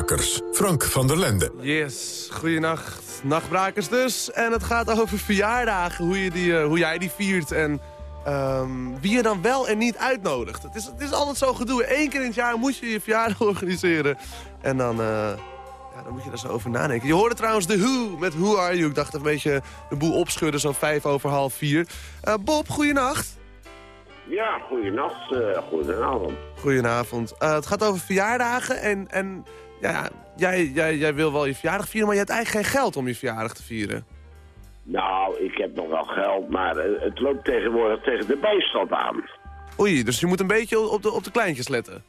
Nachtbrakers, Frank van der Lende. Yes, goeienacht. Nachtbrakers dus. En het gaat over verjaardagen, hoe, je die, eh, hoe jij die viert en ehm, wie je dan wel en niet uitnodigt. Het is, het is altijd zo gedoe. Eén keer in het jaar moet je je verjaardag organiseren. En dan, eh, ja, dan moet je daar zo over nadenken. Je hoorde trouwens de Who met Who Are You. Ik dacht een beetje de boel opschudden, zo vijf over half vier. Eh, Bob, goeienacht. Ja, goedenacht, uh, goedenavond. Goedenavond. Eh, het gaat over verjaardagen en, en ja, jij, jij, jij wil wel je verjaardag vieren, maar je hebt eigenlijk geen geld om je verjaardag te vieren. Nou, ik heb nog wel geld, maar eh, het loopt tegenwoordig tegen de bijstand aan. Oei, dus je moet een beetje op de, op de kleintjes letten.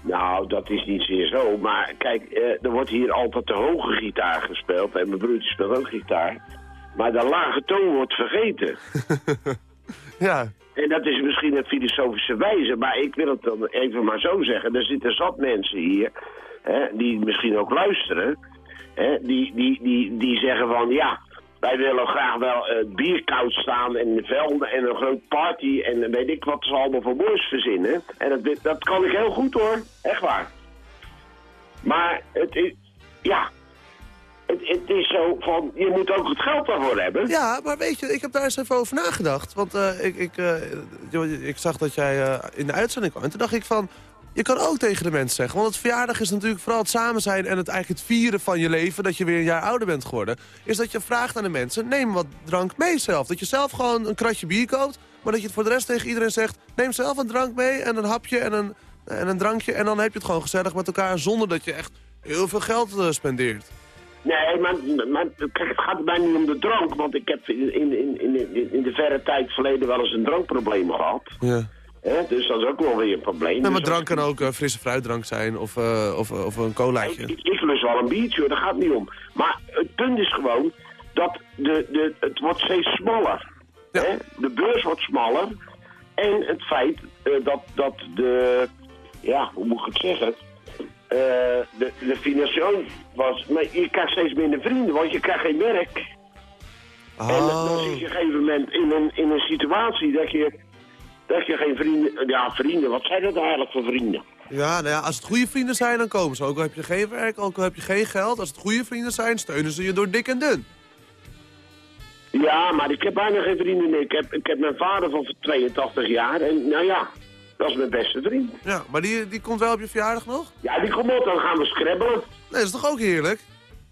Nou, dat is niet zeer zo, maar kijk, eh, er wordt hier altijd de hoge gitaar gespeeld en mijn broertje speelt ook gitaar. Maar de lage toon wordt vergeten. Ja, En dat is misschien een filosofische wijze, maar ik wil het dan even maar zo zeggen. Er zitten zat mensen hier, hè, die misschien ook luisteren, hè, die, die, die, die zeggen van ja, wij willen graag wel eh, bier koud staan en de velden en een groot party en weet ik wat ze allemaal voor moois verzinnen. En dat, dat kan ik heel goed hoor, echt waar. Maar het is, ja, het, het is zo van, je moet ook het geld daarvoor hebben. ja, maar weet je, ik heb daar eens even over nagedacht. Want eh, ik, ik, eh, ik zag dat jij in de uitzending kwam. En toen dacht ik van, je kan ook tegen de mensen zeggen. Want het verjaardag is natuurlijk vooral het samen zijn en het eigenlijk het vieren van je leven. Dat je weer een jaar ouder bent geworden. Is dat je vraagt aan de mensen, neem wat drank mee zelf. Dat je zelf gewoon een kratje bier koopt. Maar dat je het voor de rest tegen iedereen zegt, neem zelf een drank mee en een hapje en een, en een drankje. En dan heb je het gewoon gezellig met elkaar zonder dat je echt heel veel geld eh, spendeert. Nee, maar, maar kijk, het gaat mij niet om de drank. Want ik heb in, in, in, in, in de verre tijd verleden wel eens een drankprobleem gehad. Ja. Hè, dus dat is ook wel weer een probleem. Maar Dus drank kan ook eh, frisse fruitdrank zijn of, eh, of, of een colaatje. ik, ik lust wel een biertje, hoor, daar gaat het niet om. Maar het punt is gewoon dat de, de, het wordt steeds smaller. Ja. Hè? De beurs wordt smaller. En het feit eh, dat, dat de... Ja, hoe moet ik het zeggen? Eh, de, de financiën was... Maar je krijgt steeds minder vrienden, want je krijgt geen werk. En dan Oh. zit je op een gegeven moment in een, in een situatie dat je, dat je geen vrienden... Ja, vrienden, wat zijn dat eigenlijk voor vrienden? Ja, nou ja, als het goede vrienden zijn, dan komen ze. Ook al heb je geen werk, ook al heb je geen geld. Als het goede vrienden zijn, steunen ze je door dik en dun. Ja, maar ik heb bijna geen vrienden meer. Ik heb, ik heb mijn vader van 82 jaar en nou ja, dat is mijn beste vriend. Ja, maar die, die komt wel op je verjaardag nog? Ja, die komt op, dan gaan we scrabbelen. Nee, dat is toch ook heerlijk?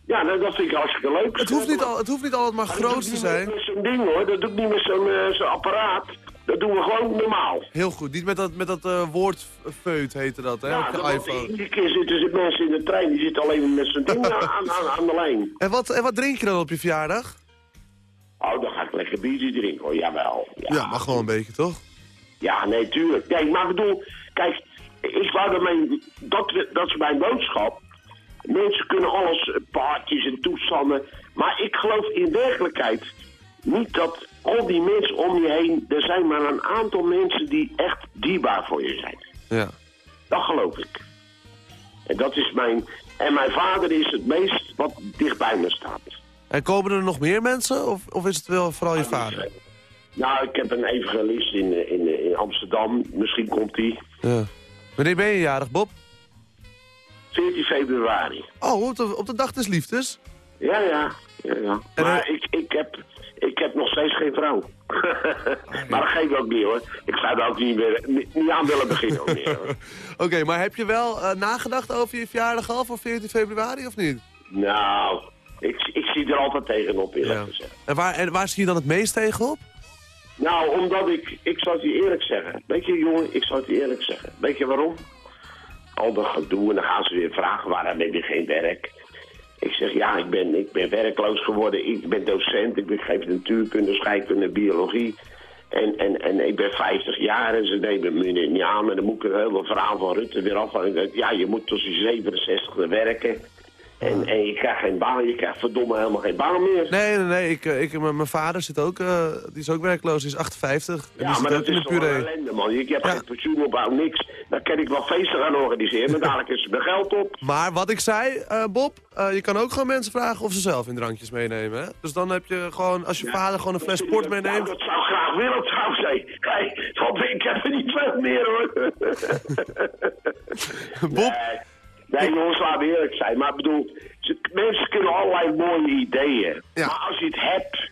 Ja, dat, dat vind ik hartstikke leuk. Het hoeft niet, al, het hoeft niet altijd maar Maar dat groot doe te ik niet zijn. met zo'n ding hoor, dat doe ik niet met zo'n eh, zo'n apparaat. Dat doen we gewoon normaal. Heel goed, niet met dat, met dat eh, woordfeut heette dat, hè, Ja, op want iPhone. iedere keer zitten ze mensen in de trein, die zitten alleen met zo'n ding aan, aan, aan de lijn. En wat, en wat drink je dan op je verjaardag? Oh, dan ga ik lekker biertje drinken hoor, jawel. Ja, Ja, maar gewoon een beetje, toch? Ja, nee, tuurlijk. Nee, maar ik bedoel, kijk, ik wou dat mijn, dat, dat is mijn boodschap. Mensen kunnen alles, eh, paardjes en toestanden. Maar ik geloof in werkelijkheid niet dat al die mensen om je heen, er zijn maar een aantal mensen die echt dierbaar voor je zijn. Ja. Dat geloof ik. En dat is mijn, en mijn vader is het meest wat dicht bij me staat. En komen er nog meer mensen? Of, of is het wel vooral je vader? Nou, ik heb een evangelist in, in, in Amsterdam. Misschien komt die. Ja. Wanneer ben je jarig, Bob? 14 februari. Oh, op de, op de dag des liefdes? Ja, ja. ja, Maar eh, ik, ik, heb, heb nog steeds geen vrouw. maar dat geef ik ook niet hoor. Ik zou er ook niet, meer, niet, niet aan willen beginnen. Oké, maar heb je wel eh, nagedacht over je verjaardag al voor 14 februari of niet? Nou, ik, ik zie er altijd tegenop eerlijk Ja. gezegd. En waar, en waar zie je dan het meest tegenop? Nou, omdat ik, ik zal het je eerlijk zeggen. Weet je jongen, ik zal het je eerlijk zeggen. Weet je waarom? Al dat gedoe en dan gaan ze weer vragen waarom heb je geen werk. Ik zeg ja, ik ben, ik ben werkloos geworden. Ik ben docent, ik geef natuurkunde, scheikunde, biologie. En, en, en ik ben 50 jaar en ze nemen me niet aan. En dan moet ik het hele verhaal van Rutte weer af. Ja, je moet tot je 67 werken. En, en je krijgt geen baan, je krijgt verdomme helemaal geen baan meer. Nee, nee, nee. Ik, eh, ik, mijn vader zit ook, eh, die is ook werkloos, die is 58. En die Ja, zit maar dat in is toch een ellende, man. Ik heb Ja. geen pensioenopbouw, niks. Dan kan ik wel feesten gaan organiseren, maar dadelijk is mijn geld op. Maar wat ik zei, eh, Bob, je kan ook gewoon mensen vragen of ze zelf in drankjes meenemen. Hè? Dus dan heb je gewoon, als je vader gewoon een fles sport Nou, meeneemt... dat zou graag willen trouwens, hé. Hey, want ik heb er niet veel meer, hoor. Bob, Nee, nee jongens, laten we eerlijk zijn. Maar ik bedoel, mensen kunnen allerlei mooie ideeën. Ja. Maar als je het hebt...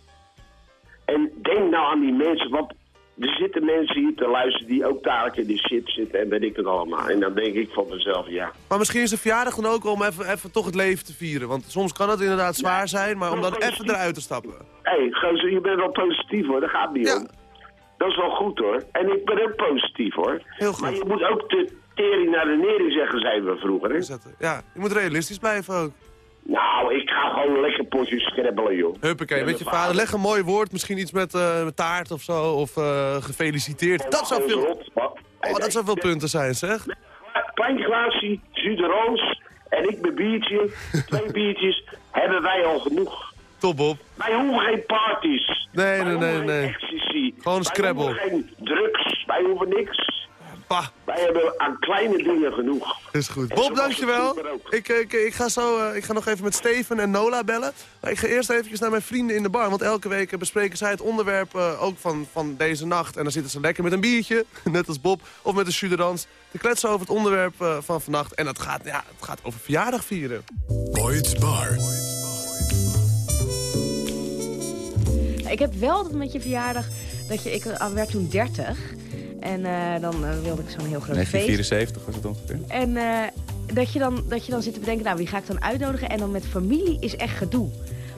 En denk nou aan die mensen, want er zitten mensen hier te luisteren die ook dadelijk in die shit zitten en weet ik het allemaal. En dan denk ik van mezelf, ja. maar misschien is de verjaardag dan ook om even, even toch het leven te vieren. Want soms kan het inderdaad zwaar zijn, maar om dan even eruit te stappen. Hé, hey, gozer, je bent wel positief hoor, daar gaat niet Ja. om. Dat is wel goed hoor. En ik ben ook positief hoor. Heel goed. Maar je moet ook de tering naar de nering zeggen, zeiden we vroeger. Hè? Ja, je moet realistisch blijven ook. Nou, ik ga gewoon lekker potjes scrabbelen, joh. Huppakee, met je vader. Leg een mooi woord, misschien iets met, eh, met taart of zo. Of eh, gefeliciteerd. Dat zou veel, oh, dat zou veel punten zijn, zeg. Klein glaasje, jus de roos en ik mijn biertje, twee biertjes, hebben wij al genoeg. Top op. Wij hoeven geen parties. Nee, Wij nee, nee, nee. ecstasy. Gewoon een Wij Scrabble. hoeven geen drugs, wij hoeven niks. Pa, Wij hebben aan kleine dingen genoeg. is goed. Bob, dankjewel. Ik, ik, ik, ga zo, eh, ik ga nog even met Steven en Nola bellen. Maar ik ga eerst even naar mijn vrienden in de bar. Want elke week eh, bespreken zij het onderwerp eh, ook van, van deze nacht. En dan zitten ze lekker met een biertje, net als Bob, of met een chuderans. Te kletsen over het onderwerp eh, van vannacht. En dat gaat, ja, het gaat over verjaardag vieren. Boyd's Bar. Ik heb wel altijd met je verjaardag dat je, ik eh, werd toen 30. En eh, dan eh, wilde ik zo'n heel groot feest. 1974 was het ongeveer. En eh, dat, je dan, dat je dan zit te bedenken, nou wie ga ik dan uitnodigen? En dan met familie is echt gedoe.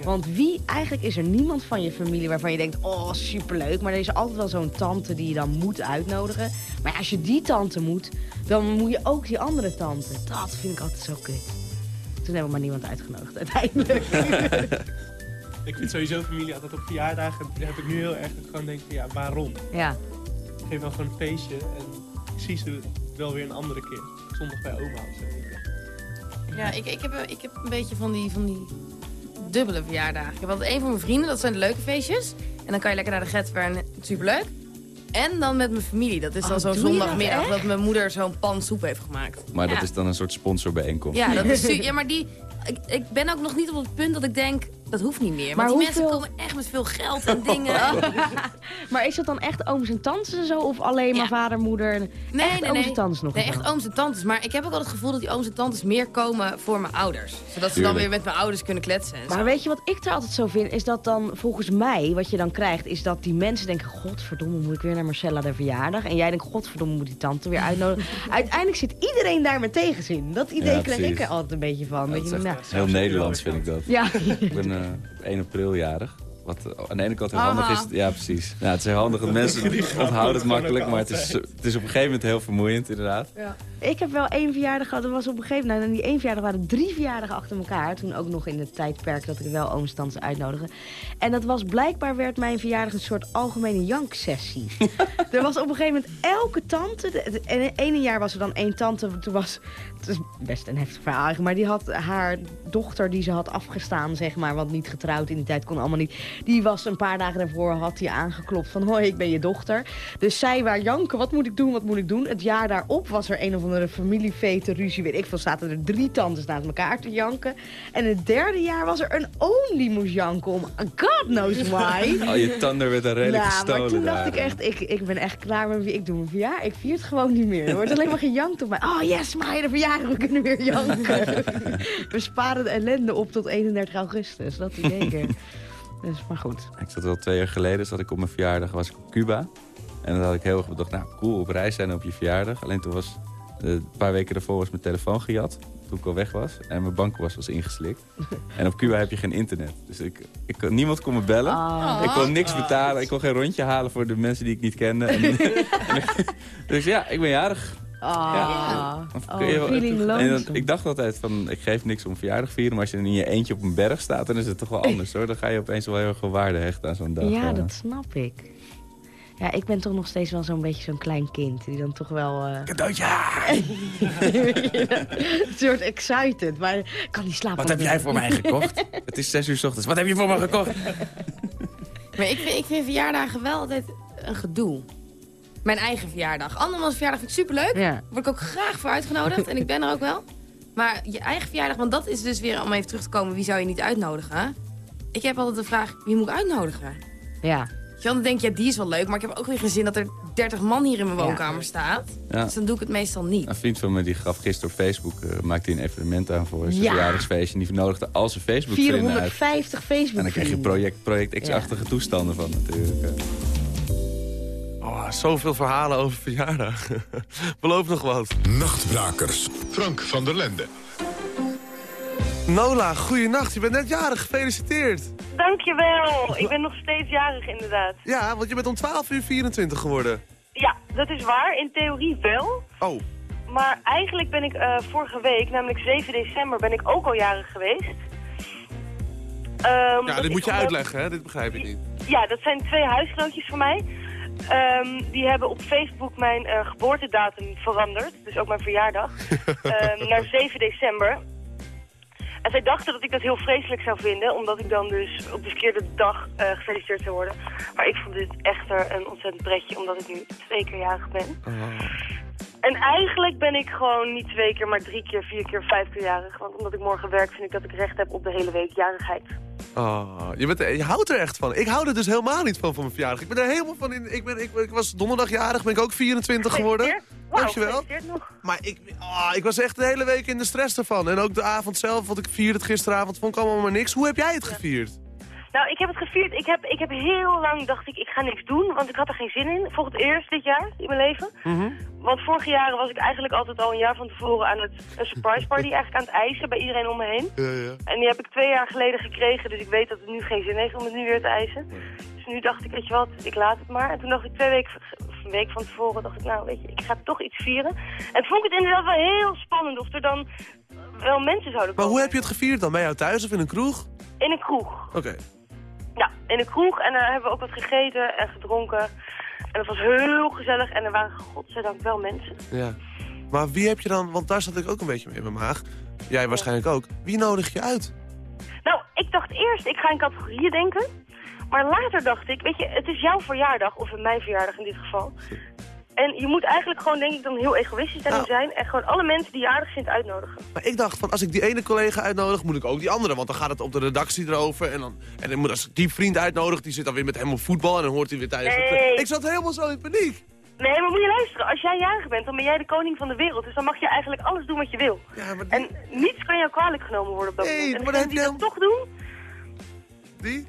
Want wie, eigenlijk is er niemand van je familie waarvan je denkt, oh superleuk. Maar er is altijd wel zo'n tante die je dan moet uitnodigen. Maar ja, als je die tante moet, dan moet je ook die andere tante. Dat vind ik altijd zo kut. Toen hebben we maar niemand uitgenodigd uiteindelijk. Ik vind sowieso familie altijd op verjaardagen. Heb ik nu heel erg dat ik gewoon denk van ja, waarom? ja. Ik geef dan gewoon een feestje en ik zie ze wel weer een andere keer. Zondag bij oma of zo. Ja, ik, ik, heb, ik heb een beetje van die, van die dubbele verjaardagen. Ik heb altijd een van mijn vrienden, dat zijn de leuke feestjes. En dan kan je lekker naar de Getver en superleuk. En dan met mijn familie. Dat is dan Oh, zo'n dat zondagmiddag dat mijn moeder zo'n pan soep heeft gemaakt. Maar ja. dat is dan een soort sponsorbijeenkomst. Ja, dat is, ja maar die, ik, ik ben ook nog niet op het punt dat ik denk, dat hoeft niet meer. Maar Want die hoeveel- mensen komen echt met veel geld en dingen. Maar is dat dan echt ooms en tantes en zo? Of alleen maar Ja. vader, moeder? en- Nee, echt nee, ooms nee. en tantes nog Nee, wel? echt ooms en tantes. Maar ik heb ook altijd het gevoel dat die ooms en tantes meer komen voor mijn ouders. Zodat ze dan weer met mijn ouders kunnen kletsen. En zo. Maar weet je wat ik er altijd zo vind? Is dat dan, volgens mij, wat je dan krijgt... is dat die mensen denken... godverdomme, moet ik weer naar Marcella de verjaardag? En jij denkt, godverdomme, moet die tante weer uitnodigen? Uiteindelijk zit iedereen daar met tegenzin. Dat idee Ja, krijg ik er altijd een beetje van. Ja, Weet dat je, is nou, heel Nederlands vind ik dat. Ja. Ik ben eh, op 1 april jarig. Wat eh, aan de ene kant heel handig is. Ja, precies. Ja, het is heel handig dat mensen onthouden het makkelijk. Maar het is, het is op een gegeven moment heel vermoeiend, inderdaad. Ik heb wel één verjaardag gehad. Dat was op een gegeven moment... Nou, die één verjaardag waren drie verjaardagen achter elkaar. Toen ook nog in het tijdperk dat ik wel ooms en tantes uitnodigde. En dat was blijkbaar werd mijn verjaardag een soort algemene janksessie. er was op een gegeven moment elke tante... En het ene jaar was er dan één tante. Toen was... Het is best een heftig verhaal Maar die had haar dochter die ze had afgestaan, zeg maar. Want niet getrouwd in die tijd kon allemaal niet. Die was een paar dagen daarvoor had hij aangeklopt van... Hoi, ik ben je dochter. Dus zij waar janken. Wat moet ik doen? Wat moet ik doen? Het jaar daarop was er een of andere familiefete ruzie. Weet ik veel, zaten er drie tantes naast elkaar te janken. En het derde jaar was er een oom die moest janken om God knows why. Al je tanden werd er redelijk Nou, gestolen maar toen dacht daar. ik echt, ik, ik ben echt klaar met ik doe mijn verjaardag. Ik vier het gewoon niet meer. Er wordt alleen maar gejankt op mij. Oh yes, maar verjaardag, we kunnen weer janken. we sparen de ellende op tot 31 augustus. Dat idee ik. Dus, maar goed. Ik zat wel twee jaar geleden, zat ik op mijn verjaardag, was ik op Cuba. En dan had ik heel erg bedacht, nou cool, op reis zijn op je verjaardag. Alleen toen was, eh, een paar weken daarvoor was mijn telefoon gejat. Toen ik al weg was. En mijn bankwas was ingeslikt. En op Cuba heb je geen internet. Dus ik, ik, niemand kon me bellen. Ah. Ik kon niks betalen. Ik kon geen rondje halen voor de mensen die ik niet kende. En, en ik- dus ja, ik ben jarig. Ah, oh, en lonesome. ik dacht altijd van, ik geef niks om verjaardag vieren. Maar als je in je eentje op een berg staat, dan is het toch wel anders hoor. Dan ga je opeens wel heel erg veel waarde hechten aan zo'n dag. Ja, eh. dat snap ik. Ja, ik ben toch nog steeds wel zo'n beetje zo'n klein kind. Die dan toch wel... eh Cadeautje! een soort excited, maar ik kan niet slapen. Wat heb jij voor mij gekocht? Het is zes uur 's ochtends. Wat heb je voor me gekocht? Maar ik vind, ik vind verjaardagen wel altijd een gedoe. Mijn eigen verjaardag. Andermans verjaardag vind ik superleuk. Ja. Word ik ook graag voor uitgenodigd. en ik ben er ook wel. Maar je eigen verjaardag, want dat is dus weer om even terug te komen. Wie zou je niet uitnodigen? Ik heb altijd de vraag, wie moet ik uitnodigen? Ja. Je dan denk je, ja, die is wel leuk. Maar ik heb ook weer geen zin dat er 30 man hier in mijn woonkamer staat. Ja. Dus dan doe ik het meestal niet. Een vriend van me die gaf gisteren op Facebook, eh, maakte hij een evenement aan voor zijn Ja. verjaardagsfeestje. En die vernodigde al zijn Facebook vrienden uit. 450 Facebook En dan krijg je project, project X-achtige toestanden van natuurlijk. Oh, zoveel verhalen over verjaardagen. Beloof nog wat. Nachtbrakers. Frank van der Lende. Nola, goeienacht. Je bent net jarig. Gefeliciteerd. Dankjewel. Ik ben nog steeds jarig inderdaad. Ja, want je bent om 12 uur 24 geworden. Ja, dat is waar. In theorie wel. Oh. Maar eigenlijk ben ik eh, vorige week, namelijk 7 december, ben ik ook al jarig geweest. Ehm, Ja, dat dit moet je omdat- uitleggen, hè? Dit begrijp ik niet. Ja, dat zijn twee huisgenootjes van mij. Ehm, die hebben op Facebook mijn eh, geboortedatum veranderd. Dus ook mijn verjaardag. ehm, naar 7 december. En zij dachten dat ik dat heel vreselijk zou vinden. Omdat ik dan dus op de verkeerde dag eh, gefeliciteerd zou worden. Maar ik vond dit echter een ontzettend pretje. Omdat ik nu twee keer jarig ben. En eigenlijk ben ik gewoon niet twee keer, maar drie keer, vier keer, vijf keer jarig. Want omdat ik morgen werk, vind ik dat ik recht heb op de hele week jarigheid. Oh, je, bent, je houdt er echt van. Ik hou er dus helemaal niet van, van mijn verjaardag. Ik ben er helemaal van in. Ik, ben, ik, ik was donderdag jarig, ben ik ook 24 geworden. Dankjewel. nog. Maar ik, ah, ik was echt de hele week in de stress ervan. En ook de avond zelf, want ik vierde het gisteravond, vond ik allemaal maar niks. Hoe heb jij het gevierd? Nou, ik heb het gevierd. Ik heb, ik heb heel lang dacht ik, ik ga niks doen, want ik had er geen zin in. Voor het eerst dit jaar in mijn leven. Want vorige jaren was ik eigenlijk altijd al een jaar van tevoren aan het een surprise party eigenlijk aan het eisen bij iedereen om me heen. Ja, ja. En die heb ik twee jaar geleden gekregen, dus ik weet dat het nu geen zin heeft om het nu weer te eisen. Dus nu dacht ik, weet je wat, ik laat het maar. En toen dacht ik twee weken, een week van tevoren, dacht ik, nou weet je, ik ga toch iets vieren. En toen vond ik het inderdaad wel heel spannend of er dan wel mensen zouden Maar komen. hoe heb je het gevierd dan? Bij jou thuis of in een kroeg? In een kroeg. Oké. Ja, in een kroeg. En daar hebben we ook wat gegeten en gedronken. En het was heel gezellig. En er waren godzijdank wel mensen. Ja. Maar wie heb je dan, want daar zat ik ook een beetje mee in mijn maag. Jij waarschijnlijk ook. Wie nodig je uit? Nou, ik dacht eerst, ik ga in categorieën denken. Maar later dacht ik, weet je, het is jouw verjaardag. Of mijn verjaardag in dit geval. En je moet eigenlijk gewoon, denk ik, dan heel egoïstisch daarin zijn. En gewoon alle mensen die je aardig vindt uitnodigen. Maar ik dacht van, als ik die ene collega uitnodig, moet ik ook die andere. Want dan gaat het op de redactie erover. En, dan, en dan moet, als ik die vriend uitnodig, die zit dan weer met hem op voetbal. En dan hoort hij weer tijdens het... Nee. Ik zat helemaal zo in paniek. Nee, maar moet je luisteren. Als jij jarig bent, dan ben jij de koning van de wereld. Dus dan mag je eigenlijk alles doen wat je wil. En niets kan jou kwalijk genomen worden op dat moment. En maar die dat toch doen, Die?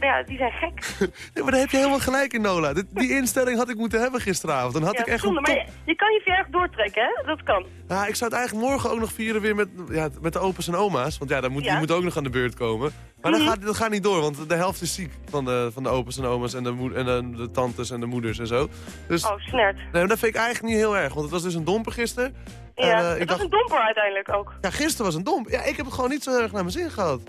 Ja, die zijn gek. Nee, maar daar heb je helemaal gelijk in, Nola. Die instelling had ik moeten hebben gisteravond. Dan had ja, ik echt zonde, een maar top... je, je kan je verjaardag doortrekken, hè? Dat kan. Ja, ik zou het eigenlijk morgen ook nog vieren weer met, ja, met de opa's en oma's. Want ja, dan moet, Ja. die moet ook nog aan de beurt komen. Maar Mhm. dat, gaat, dat gaat niet door, want de helft is ziek van de, van de opa's en oma's en de, moed- en de, de tantes en de moeders en zo. Dus, Oh, snert. Nee, maar dat vind ik eigenlijk niet heel erg, want het was dus een domper gisteren. Ja, En, eh, het ik was dacht, een domper uiteindelijk ook. ja, gisteren was een domper. Ja, ik heb het gewoon niet zo erg naar mijn zin gehad.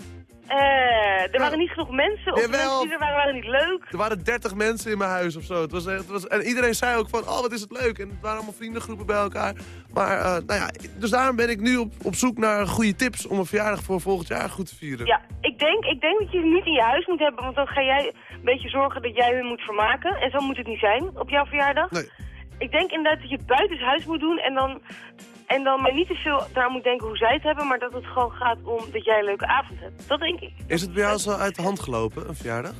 Eh, er waren niet genoeg mensen, of de Jawel. mensen die er waren, waren niet leuk. Er waren 30 mensen in mijn huis of zo. Het was echt, het was, en iedereen zei ook van, oh wat is het leuk. En het waren allemaal vriendengroepen bij elkaar. Maar, eh, nou ja, dus daarom ben ik nu op, op zoek naar goede tips om een verjaardag voor volgend jaar goed te vieren. Ja, ik denk, ik denk dat je het niet in je huis moet hebben, want dan ga jij een beetje zorgen dat jij hun moet vermaken. En zo moet het niet zijn op jouw verjaardag. Nee. Ik denk inderdaad dat je het buitenshuis moet doen en dan, en dan maar niet te veel daar moet denken hoe zij het hebben, maar dat het gewoon gaat om dat jij een leuke avond hebt. Dat denk ik. Is het bij jou zo uit de hand gelopen, een verjaardag?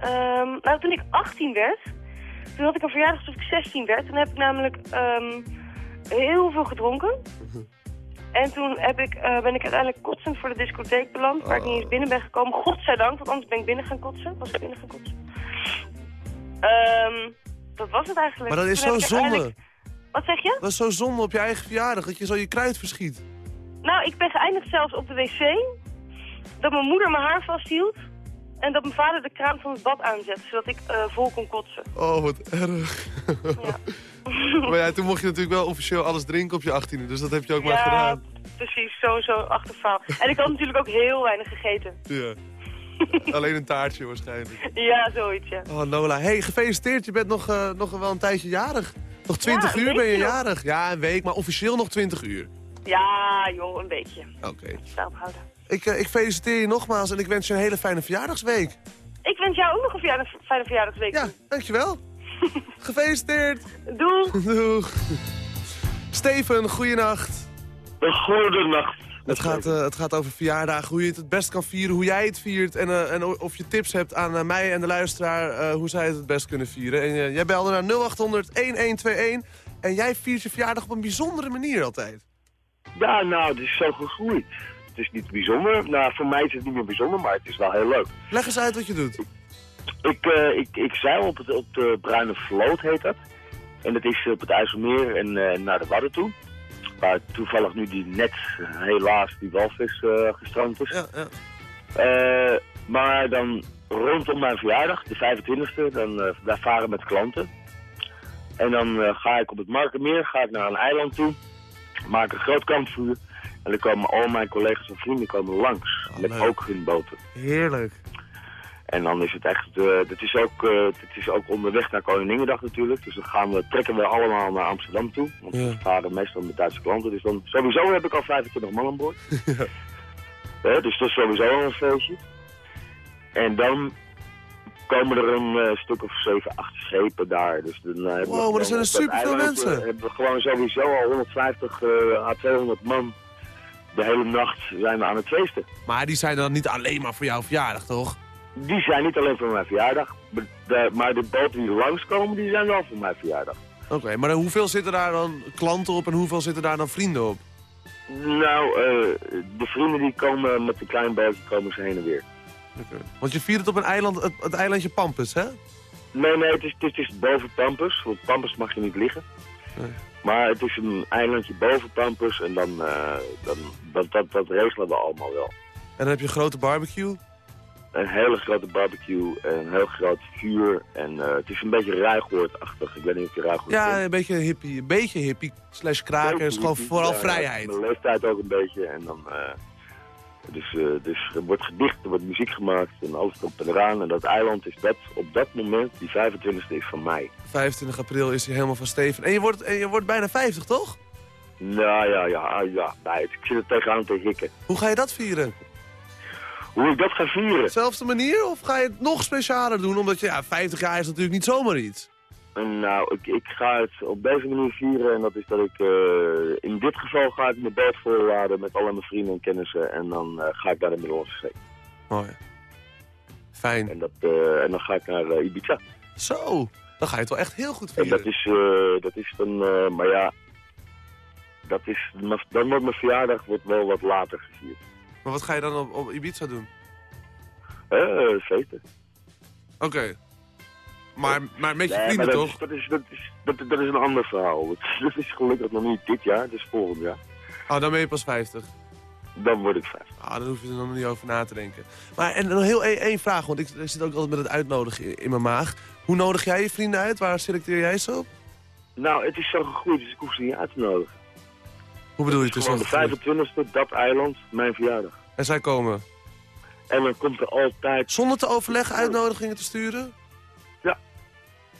Ehm, nou, toen ik 18 werd, toen had ik een verjaardag toen ik 16 werd. Toen heb ik namelijk ehm, heel veel gedronken. En toen heb ik, eh, ben ik uiteindelijk kotsend voor de discotheek beland, waar ik niet eens binnen ben gekomen. Godzijdank, want anders ben ik binnen gaan kotsen. Was ik binnen gaan kotsen. Ehm, dat was het eigenlijk. Maar dat is Toen heb zo ik zonde. Wat zeg je? Dat is zo zonde op je eigen verjaardag, dat je zo je kruid verschiet. Nou, ik ben geëindigd zelfs op de wc. Dat mijn moeder mijn haar vasthield. En dat mijn vader de kraan van het bad aanzette, zodat ik eh, vol kon kotsen. Oh, wat erg. maar ja, toen mocht je natuurlijk wel officieel alles drinken op je 18e, dus dat heb je ook maar ja, gedaan. precies, sowieso achterfaal. En ik had natuurlijk ook heel weinig gegeten. Ja. Alleen een taartje waarschijnlijk. Ja, zoiets, ja. Oh, Nola. hey, gefeliciteerd. Je bent nog, eh, nog wel een tijdje jarig. Nog 20 Ja, een uur ben je nog. jarig. Ja, een week, maar officieel nog 20 uur. Ja, joh, een beetje. Oké. Zelf houden. Ik, eh, ik feliciteer je nogmaals en ik wens je een hele fijne verjaardagsweek. Ik wens jou ook nog een verjaardag, fijne verjaardagsweek. Ja, dankjewel. Gefeliciteerd. Doeg. Doeg. Steven, goeienacht. Goedenacht. Het gaat, eh, het gaat over verjaardagen, hoe je het het best kan vieren, hoe jij het viert... en, eh, en of je tips hebt aan eh, mij en de luisteraar hoe zij het het best kunnen vieren. En jij belde naar 0800-1121 en jij viert je verjaardag op een bijzondere manier altijd. Ja, nou, het is zo gegroeid. Het is niet bijzonder. Nou, voor mij is het niet meer bijzonder, maar het is wel heel leuk. Leg eens uit wat je doet. Ik, eh, ik, ik zeil op, het, op de Bruine Vloot, heet dat. En dat is op het IJsselmeer en naar de Wadden toe. Waar toevallig nu die net, eh, helaas, die walvis eh gestrand is. Ja, ja. Eh, maar dan rondom mijn verjaardag, de 25e, dan daar varen met klanten. En dan ga ik op het Markermeer, ga ik naar een eiland toe, maak een groot kampvuur. En dan komen al mijn collega's en vrienden komen langs, met leuk. ook hun boten. Heerlijk. En dan is het echt, eh het is ook, het is ook onderweg naar Koninginnedag natuurlijk. Dus dan gaan we, trekken we allemaal naar Amsterdam toe. Want we varen meestal met Duitse klanten. Dus dan, sowieso heb ik al 25 man aan boord. Hè, dus dat is sowieso al een feestje. En dan komen er een eh, stuk of 7, 8 schepen daar. Dus dan, hebben we Wow, maar er zijn er superveel mensen. hebben we gewoon sowieso al 150 eh, à 200 man. De hele nacht zijn we aan het feesten. Maar die zijn dan niet alleen maar voor jouw verjaardag, toch? Die zijn niet alleen voor mijn verjaardag, maar de, de boten die langskomen, die zijn wel voor mijn verjaardag. Oké, maar dan hoeveel zitten daar dan klanten op en hoeveel zitten daar dan vrienden op? Nou, eh, de vrienden die komen met een klein bootje komen ze heen en weer. Want je viert het op een eiland, het, het eilandje Pampus, hè? Nee, nee, het is, het is boven Pampus, want Pampus mag je niet liggen. Nee. Maar het is een eilandje boven Pampus en dan, eh, dan dat, dat, dat regelen we allemaal wel. En dan heb je een grote barbecue. Een hele grote barbecue, een heel groot vuur en eh, het is een beetje ruigoordachtig. Ik weet niet of je ruigoord Ja, een beetje hippie. Een beetje hippie slash kraken. is gewoon vooral Ja, vrijheid. Mijn leeftijd ook een beetje. En dan, eh, dus, eh, dus er wordt gedicht, er wordt muziek gemaakt en alles komt eraan. En dat eiland is dat, op dat moment, die 25e is van mij. 25 april is hij helemaal van Steven. En je wordt, en je wordt bijna 50, toch? Nou ja, ja, ja, nee, ik zit er tegenaan te hikken. Hoe ga je dat vieren? Hoe ik dat ga vieren? Zelfde manier of ga je het nog specialer doen? Omdat je, ja, 50 jaar is natuurlijk niet zomaar iets. Nou, ik, ik ga het op deze manier vieren. En dat is dat ik, eh, in dit geval ga ik mijn boot voorladen met alle mijn vrienden en kennissen. En dan eh, ga ik naar de Middellandse Zee. Mooi. Fijn. En, dat, eh, en dan ga ik naar Ibiza. Zo, dan ga je het wel echt heel goed En vieren. dat is, dat is dan, maar ja, dat is, dan wordt mijn verjaardag wordt wel wat later gevierd. Maar wat ga je dan op, op Ibiza doen? Eh, feesten. Oké. Maar, maar met je Nee, vrienden dat toch? Is, dat, is, dat, is, dat, dat is een ander verhaal. Dat, dat is gelukkig nog niet dit jaar, dus volgend jaar. Oh, dan ben je pas 50. Dan word ik 50. Ah, dan hoef je er nog niet over na te denken. Maar en nog heel één één vraag, want ik, ik zit ook altijd met het uitnodigen in, in mijn maag. Hoe nodig jij je vrienden uit? Waar selecteer jij ze op? Nou, het is zo gegroeid, dus ik hoef ze niet uit te nodigen. Hoe bedoel je het? is Gewoon zo de 25e, dat eiland, mijn verjaardag. En zij komen? En dan komt er altijd... Zonder te overleggen uitnodigingen te sturen? Ja.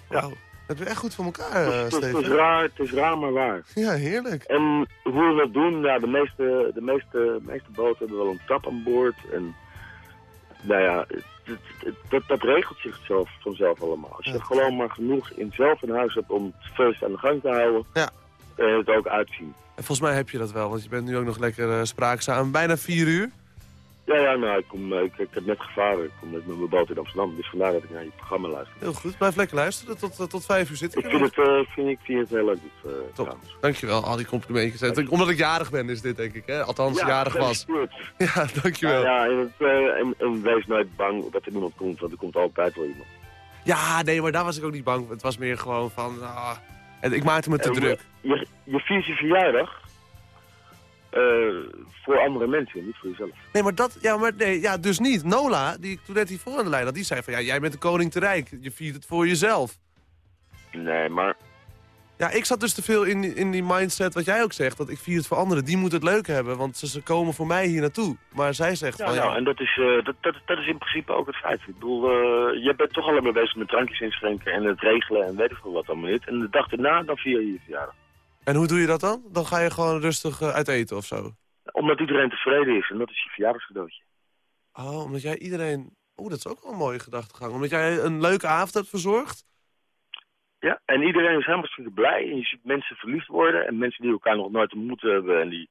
Wauw. Dat heb je echt goed voor elkaar, Het eh, is- het, is raar, het is raar, maar waar. Ja, heerlijk. En hoe we dat doen, ja, de meeste, de meeste, meeste boten hebben wel een tap aan boord. En nou ja, het, het- het- dat, dat regelt zichzelf vanzelf allemaal. Als je gewoon maar genoeg in zelf in huis hebt om het feest aan de gang te houden, ja. kun je het ook uitzien. En volgens mij heb je dat wel, want je bent nu ook nog lekker eh, spraakzaam. Bijna vier uur. Ja, ja, nou, ik, kom, eh, ik, ik heb net gevaren. Ik kom net met mijn boot in Amsterdam, dus vandaar dat ik naar je programma luister. Heel goed, blijf lekker luisteren. Tot, eh, tot vijf uur zitten. Ik vind het, vind, ik vind het heel leuk. Dit, eh, Top. Dankjewel, al die complimentjes. En Omdat ik jarig ben is dit, denk ik. Hè? Althans, Ja, jarig was. Ja, dankjewel. Ja, en, het, eh, en, en wees nooit bang dat er niemand komt, want er komt altijd wel iemand. Ja, nee, maar daar was ik ook niet bang. Het was meer gewoon van... ah, en ik maakte me te je- druk. Je, je viert je verjaardag eh, voor andere mensen, niet voor jezelf. Nee, maar dat... Ja, maar nee, ja, dus niet. Nola, die ik toen net hier voor aan de lijn had, die zei van... Ja, jij bent de koning te rijk. Je viert het voor jezelf. Nee, maar Ja, ik zat dus te veel in, die- in die mindset wat jij ook zegt. Dat ik vier het voor anderen. Die moeten het leuk hebben. Want ze, ze komen voor mij hier naartoe. Maar zij zegt Ja, van... nou, en dat is, eh, dat, dat, dat is in principe ook het feit. Ik bedoel, eh, je bent toch allemaal bezig met drankjes inschenken en het regelen en weet ik veel wat allemaal niet. En de dag erna, dan vier je je verjaardag. En hoe doe je dat dan? Dan ga je gewoon rustig eh, uit eten of zo? Omdat iedereen tevreden is en dat is je verjaardagscadeautje. Oh, omdat jij iedereen... Oeh, dat is ook wel een mooie gedachtegang. Omdat jij een leuke avond hebt verzorgd? Ja, en iedereen is helemaal super blij. En je ziet mensen verliefd worden en mensen die elkaar nog nooit ontmoet hebben. En die,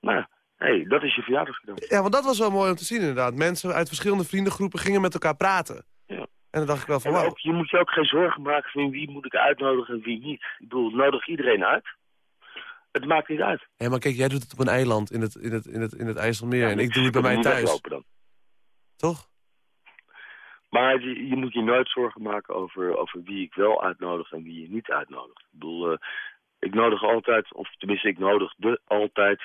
nou, ja, hey, dat is je verjaardagscadeautje. Ja, want dat was wel mooi om te zien inderdaad. Mensen uit verschillende vriendengroepen gingen met elkaar praten. Ja. En dan dacht ik wel van, ook, je moet je ook geen zorgen maken van wie moet ik uitnodigen en wie niet. Ik bedoel, nodig iedereen uit. Het maakt niet uit. Ja, maar kijk, jij doet het op een eiland in het, in het, in het, in het IJsselmeer. Ja, en ik doe het bij mij thuis. dan. Toch? Maar je, je moet je nooit zorgen maken over, over wie ik wel uitnodig en wie je niet uitnodigt. Ik bedoel, eh, ik nodig altijd, of tenminste ik nodigde altijd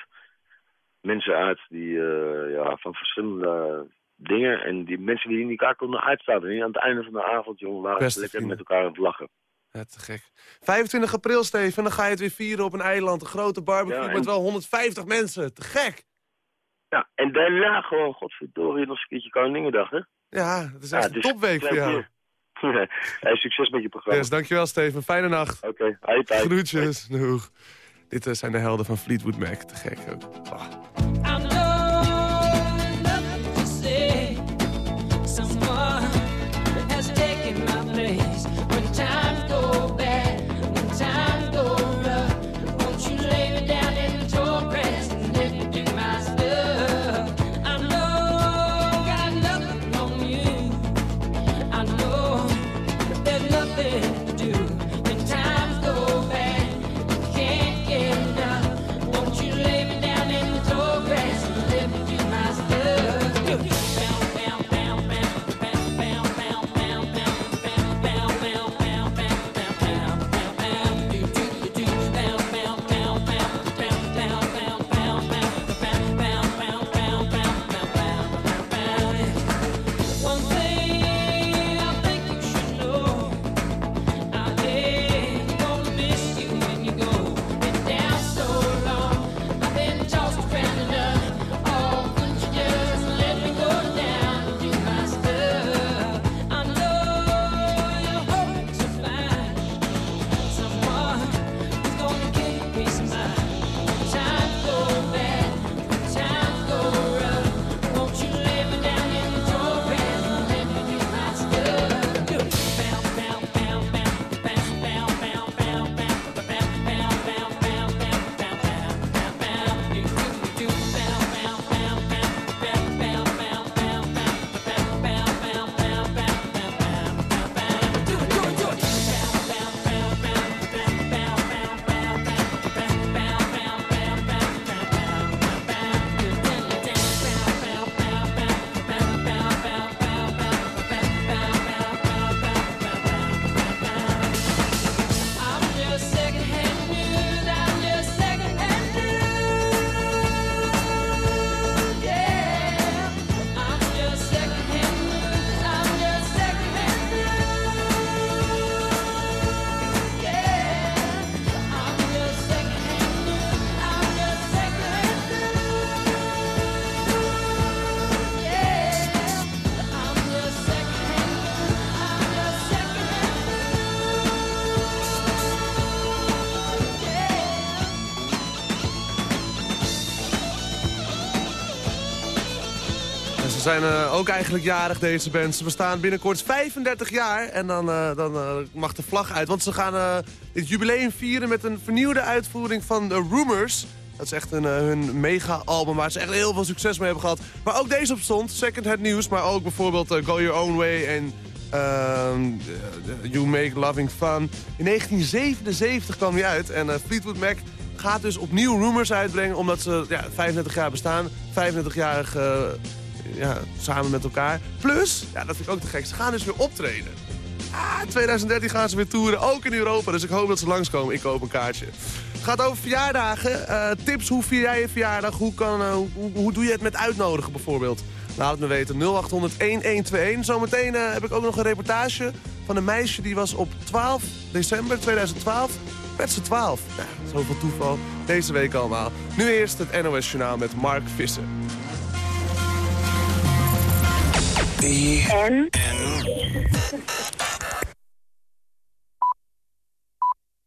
mensen uit die eh, ja, van verschillende dingen. En die mensen die in elkaar konden uitstaan. En aan het einde van de avond, jongen, waren Beste lekker vrienden. met elkaar aan het lachen. Ja, te gek. 25 april, Steven, dan ga je het weer vieren op een eiland. Een grote barbecue Ja, en- met wel 150 mensen. Te gek. Ja, en daarna gewoon, godverdorie, nog een keertje Koningendag, hè? Ja, het is echt een is topweek voor jou. hey, succes met je programma. Yes, dankjewel, Steven. Fijne nacht. Oké, okay, Groetjes. Doeg. Dit eh, zijn de helden van Fleetwood Mac. Te gek ook. Zijn eh, ook eigenlijk jarig, deze band. Ze bestaan binnenkort 35 jaar. En dan, eh, dan eh, mag de vlag uit. Want ze gaan dit jubileum vieren met een vernieuwde uitvoering van The Rumors. Dat is echt een, hun mega-album waar ze echt heel veel succes mee hebben gehad. Maar ook deze op stond, Second Hand News. Maar ook bijvoorbeeld Go Your Own Way en ehm, eh, You Make Loving Fun. In 1977 kwam die uit. En Fleetwood Mac gaat dus opnieuw Rumors uitbrengen. Omdat ze ja, 35 jaar bestaan. 35-jarig eh, ja, samen met elkaar. Plus, ja, dat vind ik ook te gek, ze gaan dus weer optreden. Ah, 2013 gaan ze weer toeren, ook in Europa. Dus ik hoop dat ze langskomen. Ik koop een kaartje. Het gaat over verjaardagen. Eh, tips, hoe vier jij je verjaardag? Hoe, kan, eh, hoe, hoe doe je het met uitnodigen bijvoorbeeld? Laat het me weten. 0800-1121. Zometeen eh, heb ik ook nog een reportage van een meisje... die was op 12 december 2012 werd ze 12. Nou, zoveel toeval. Deze week allemaal. Nu eerst het NOS Journaal met Mark Visser. En.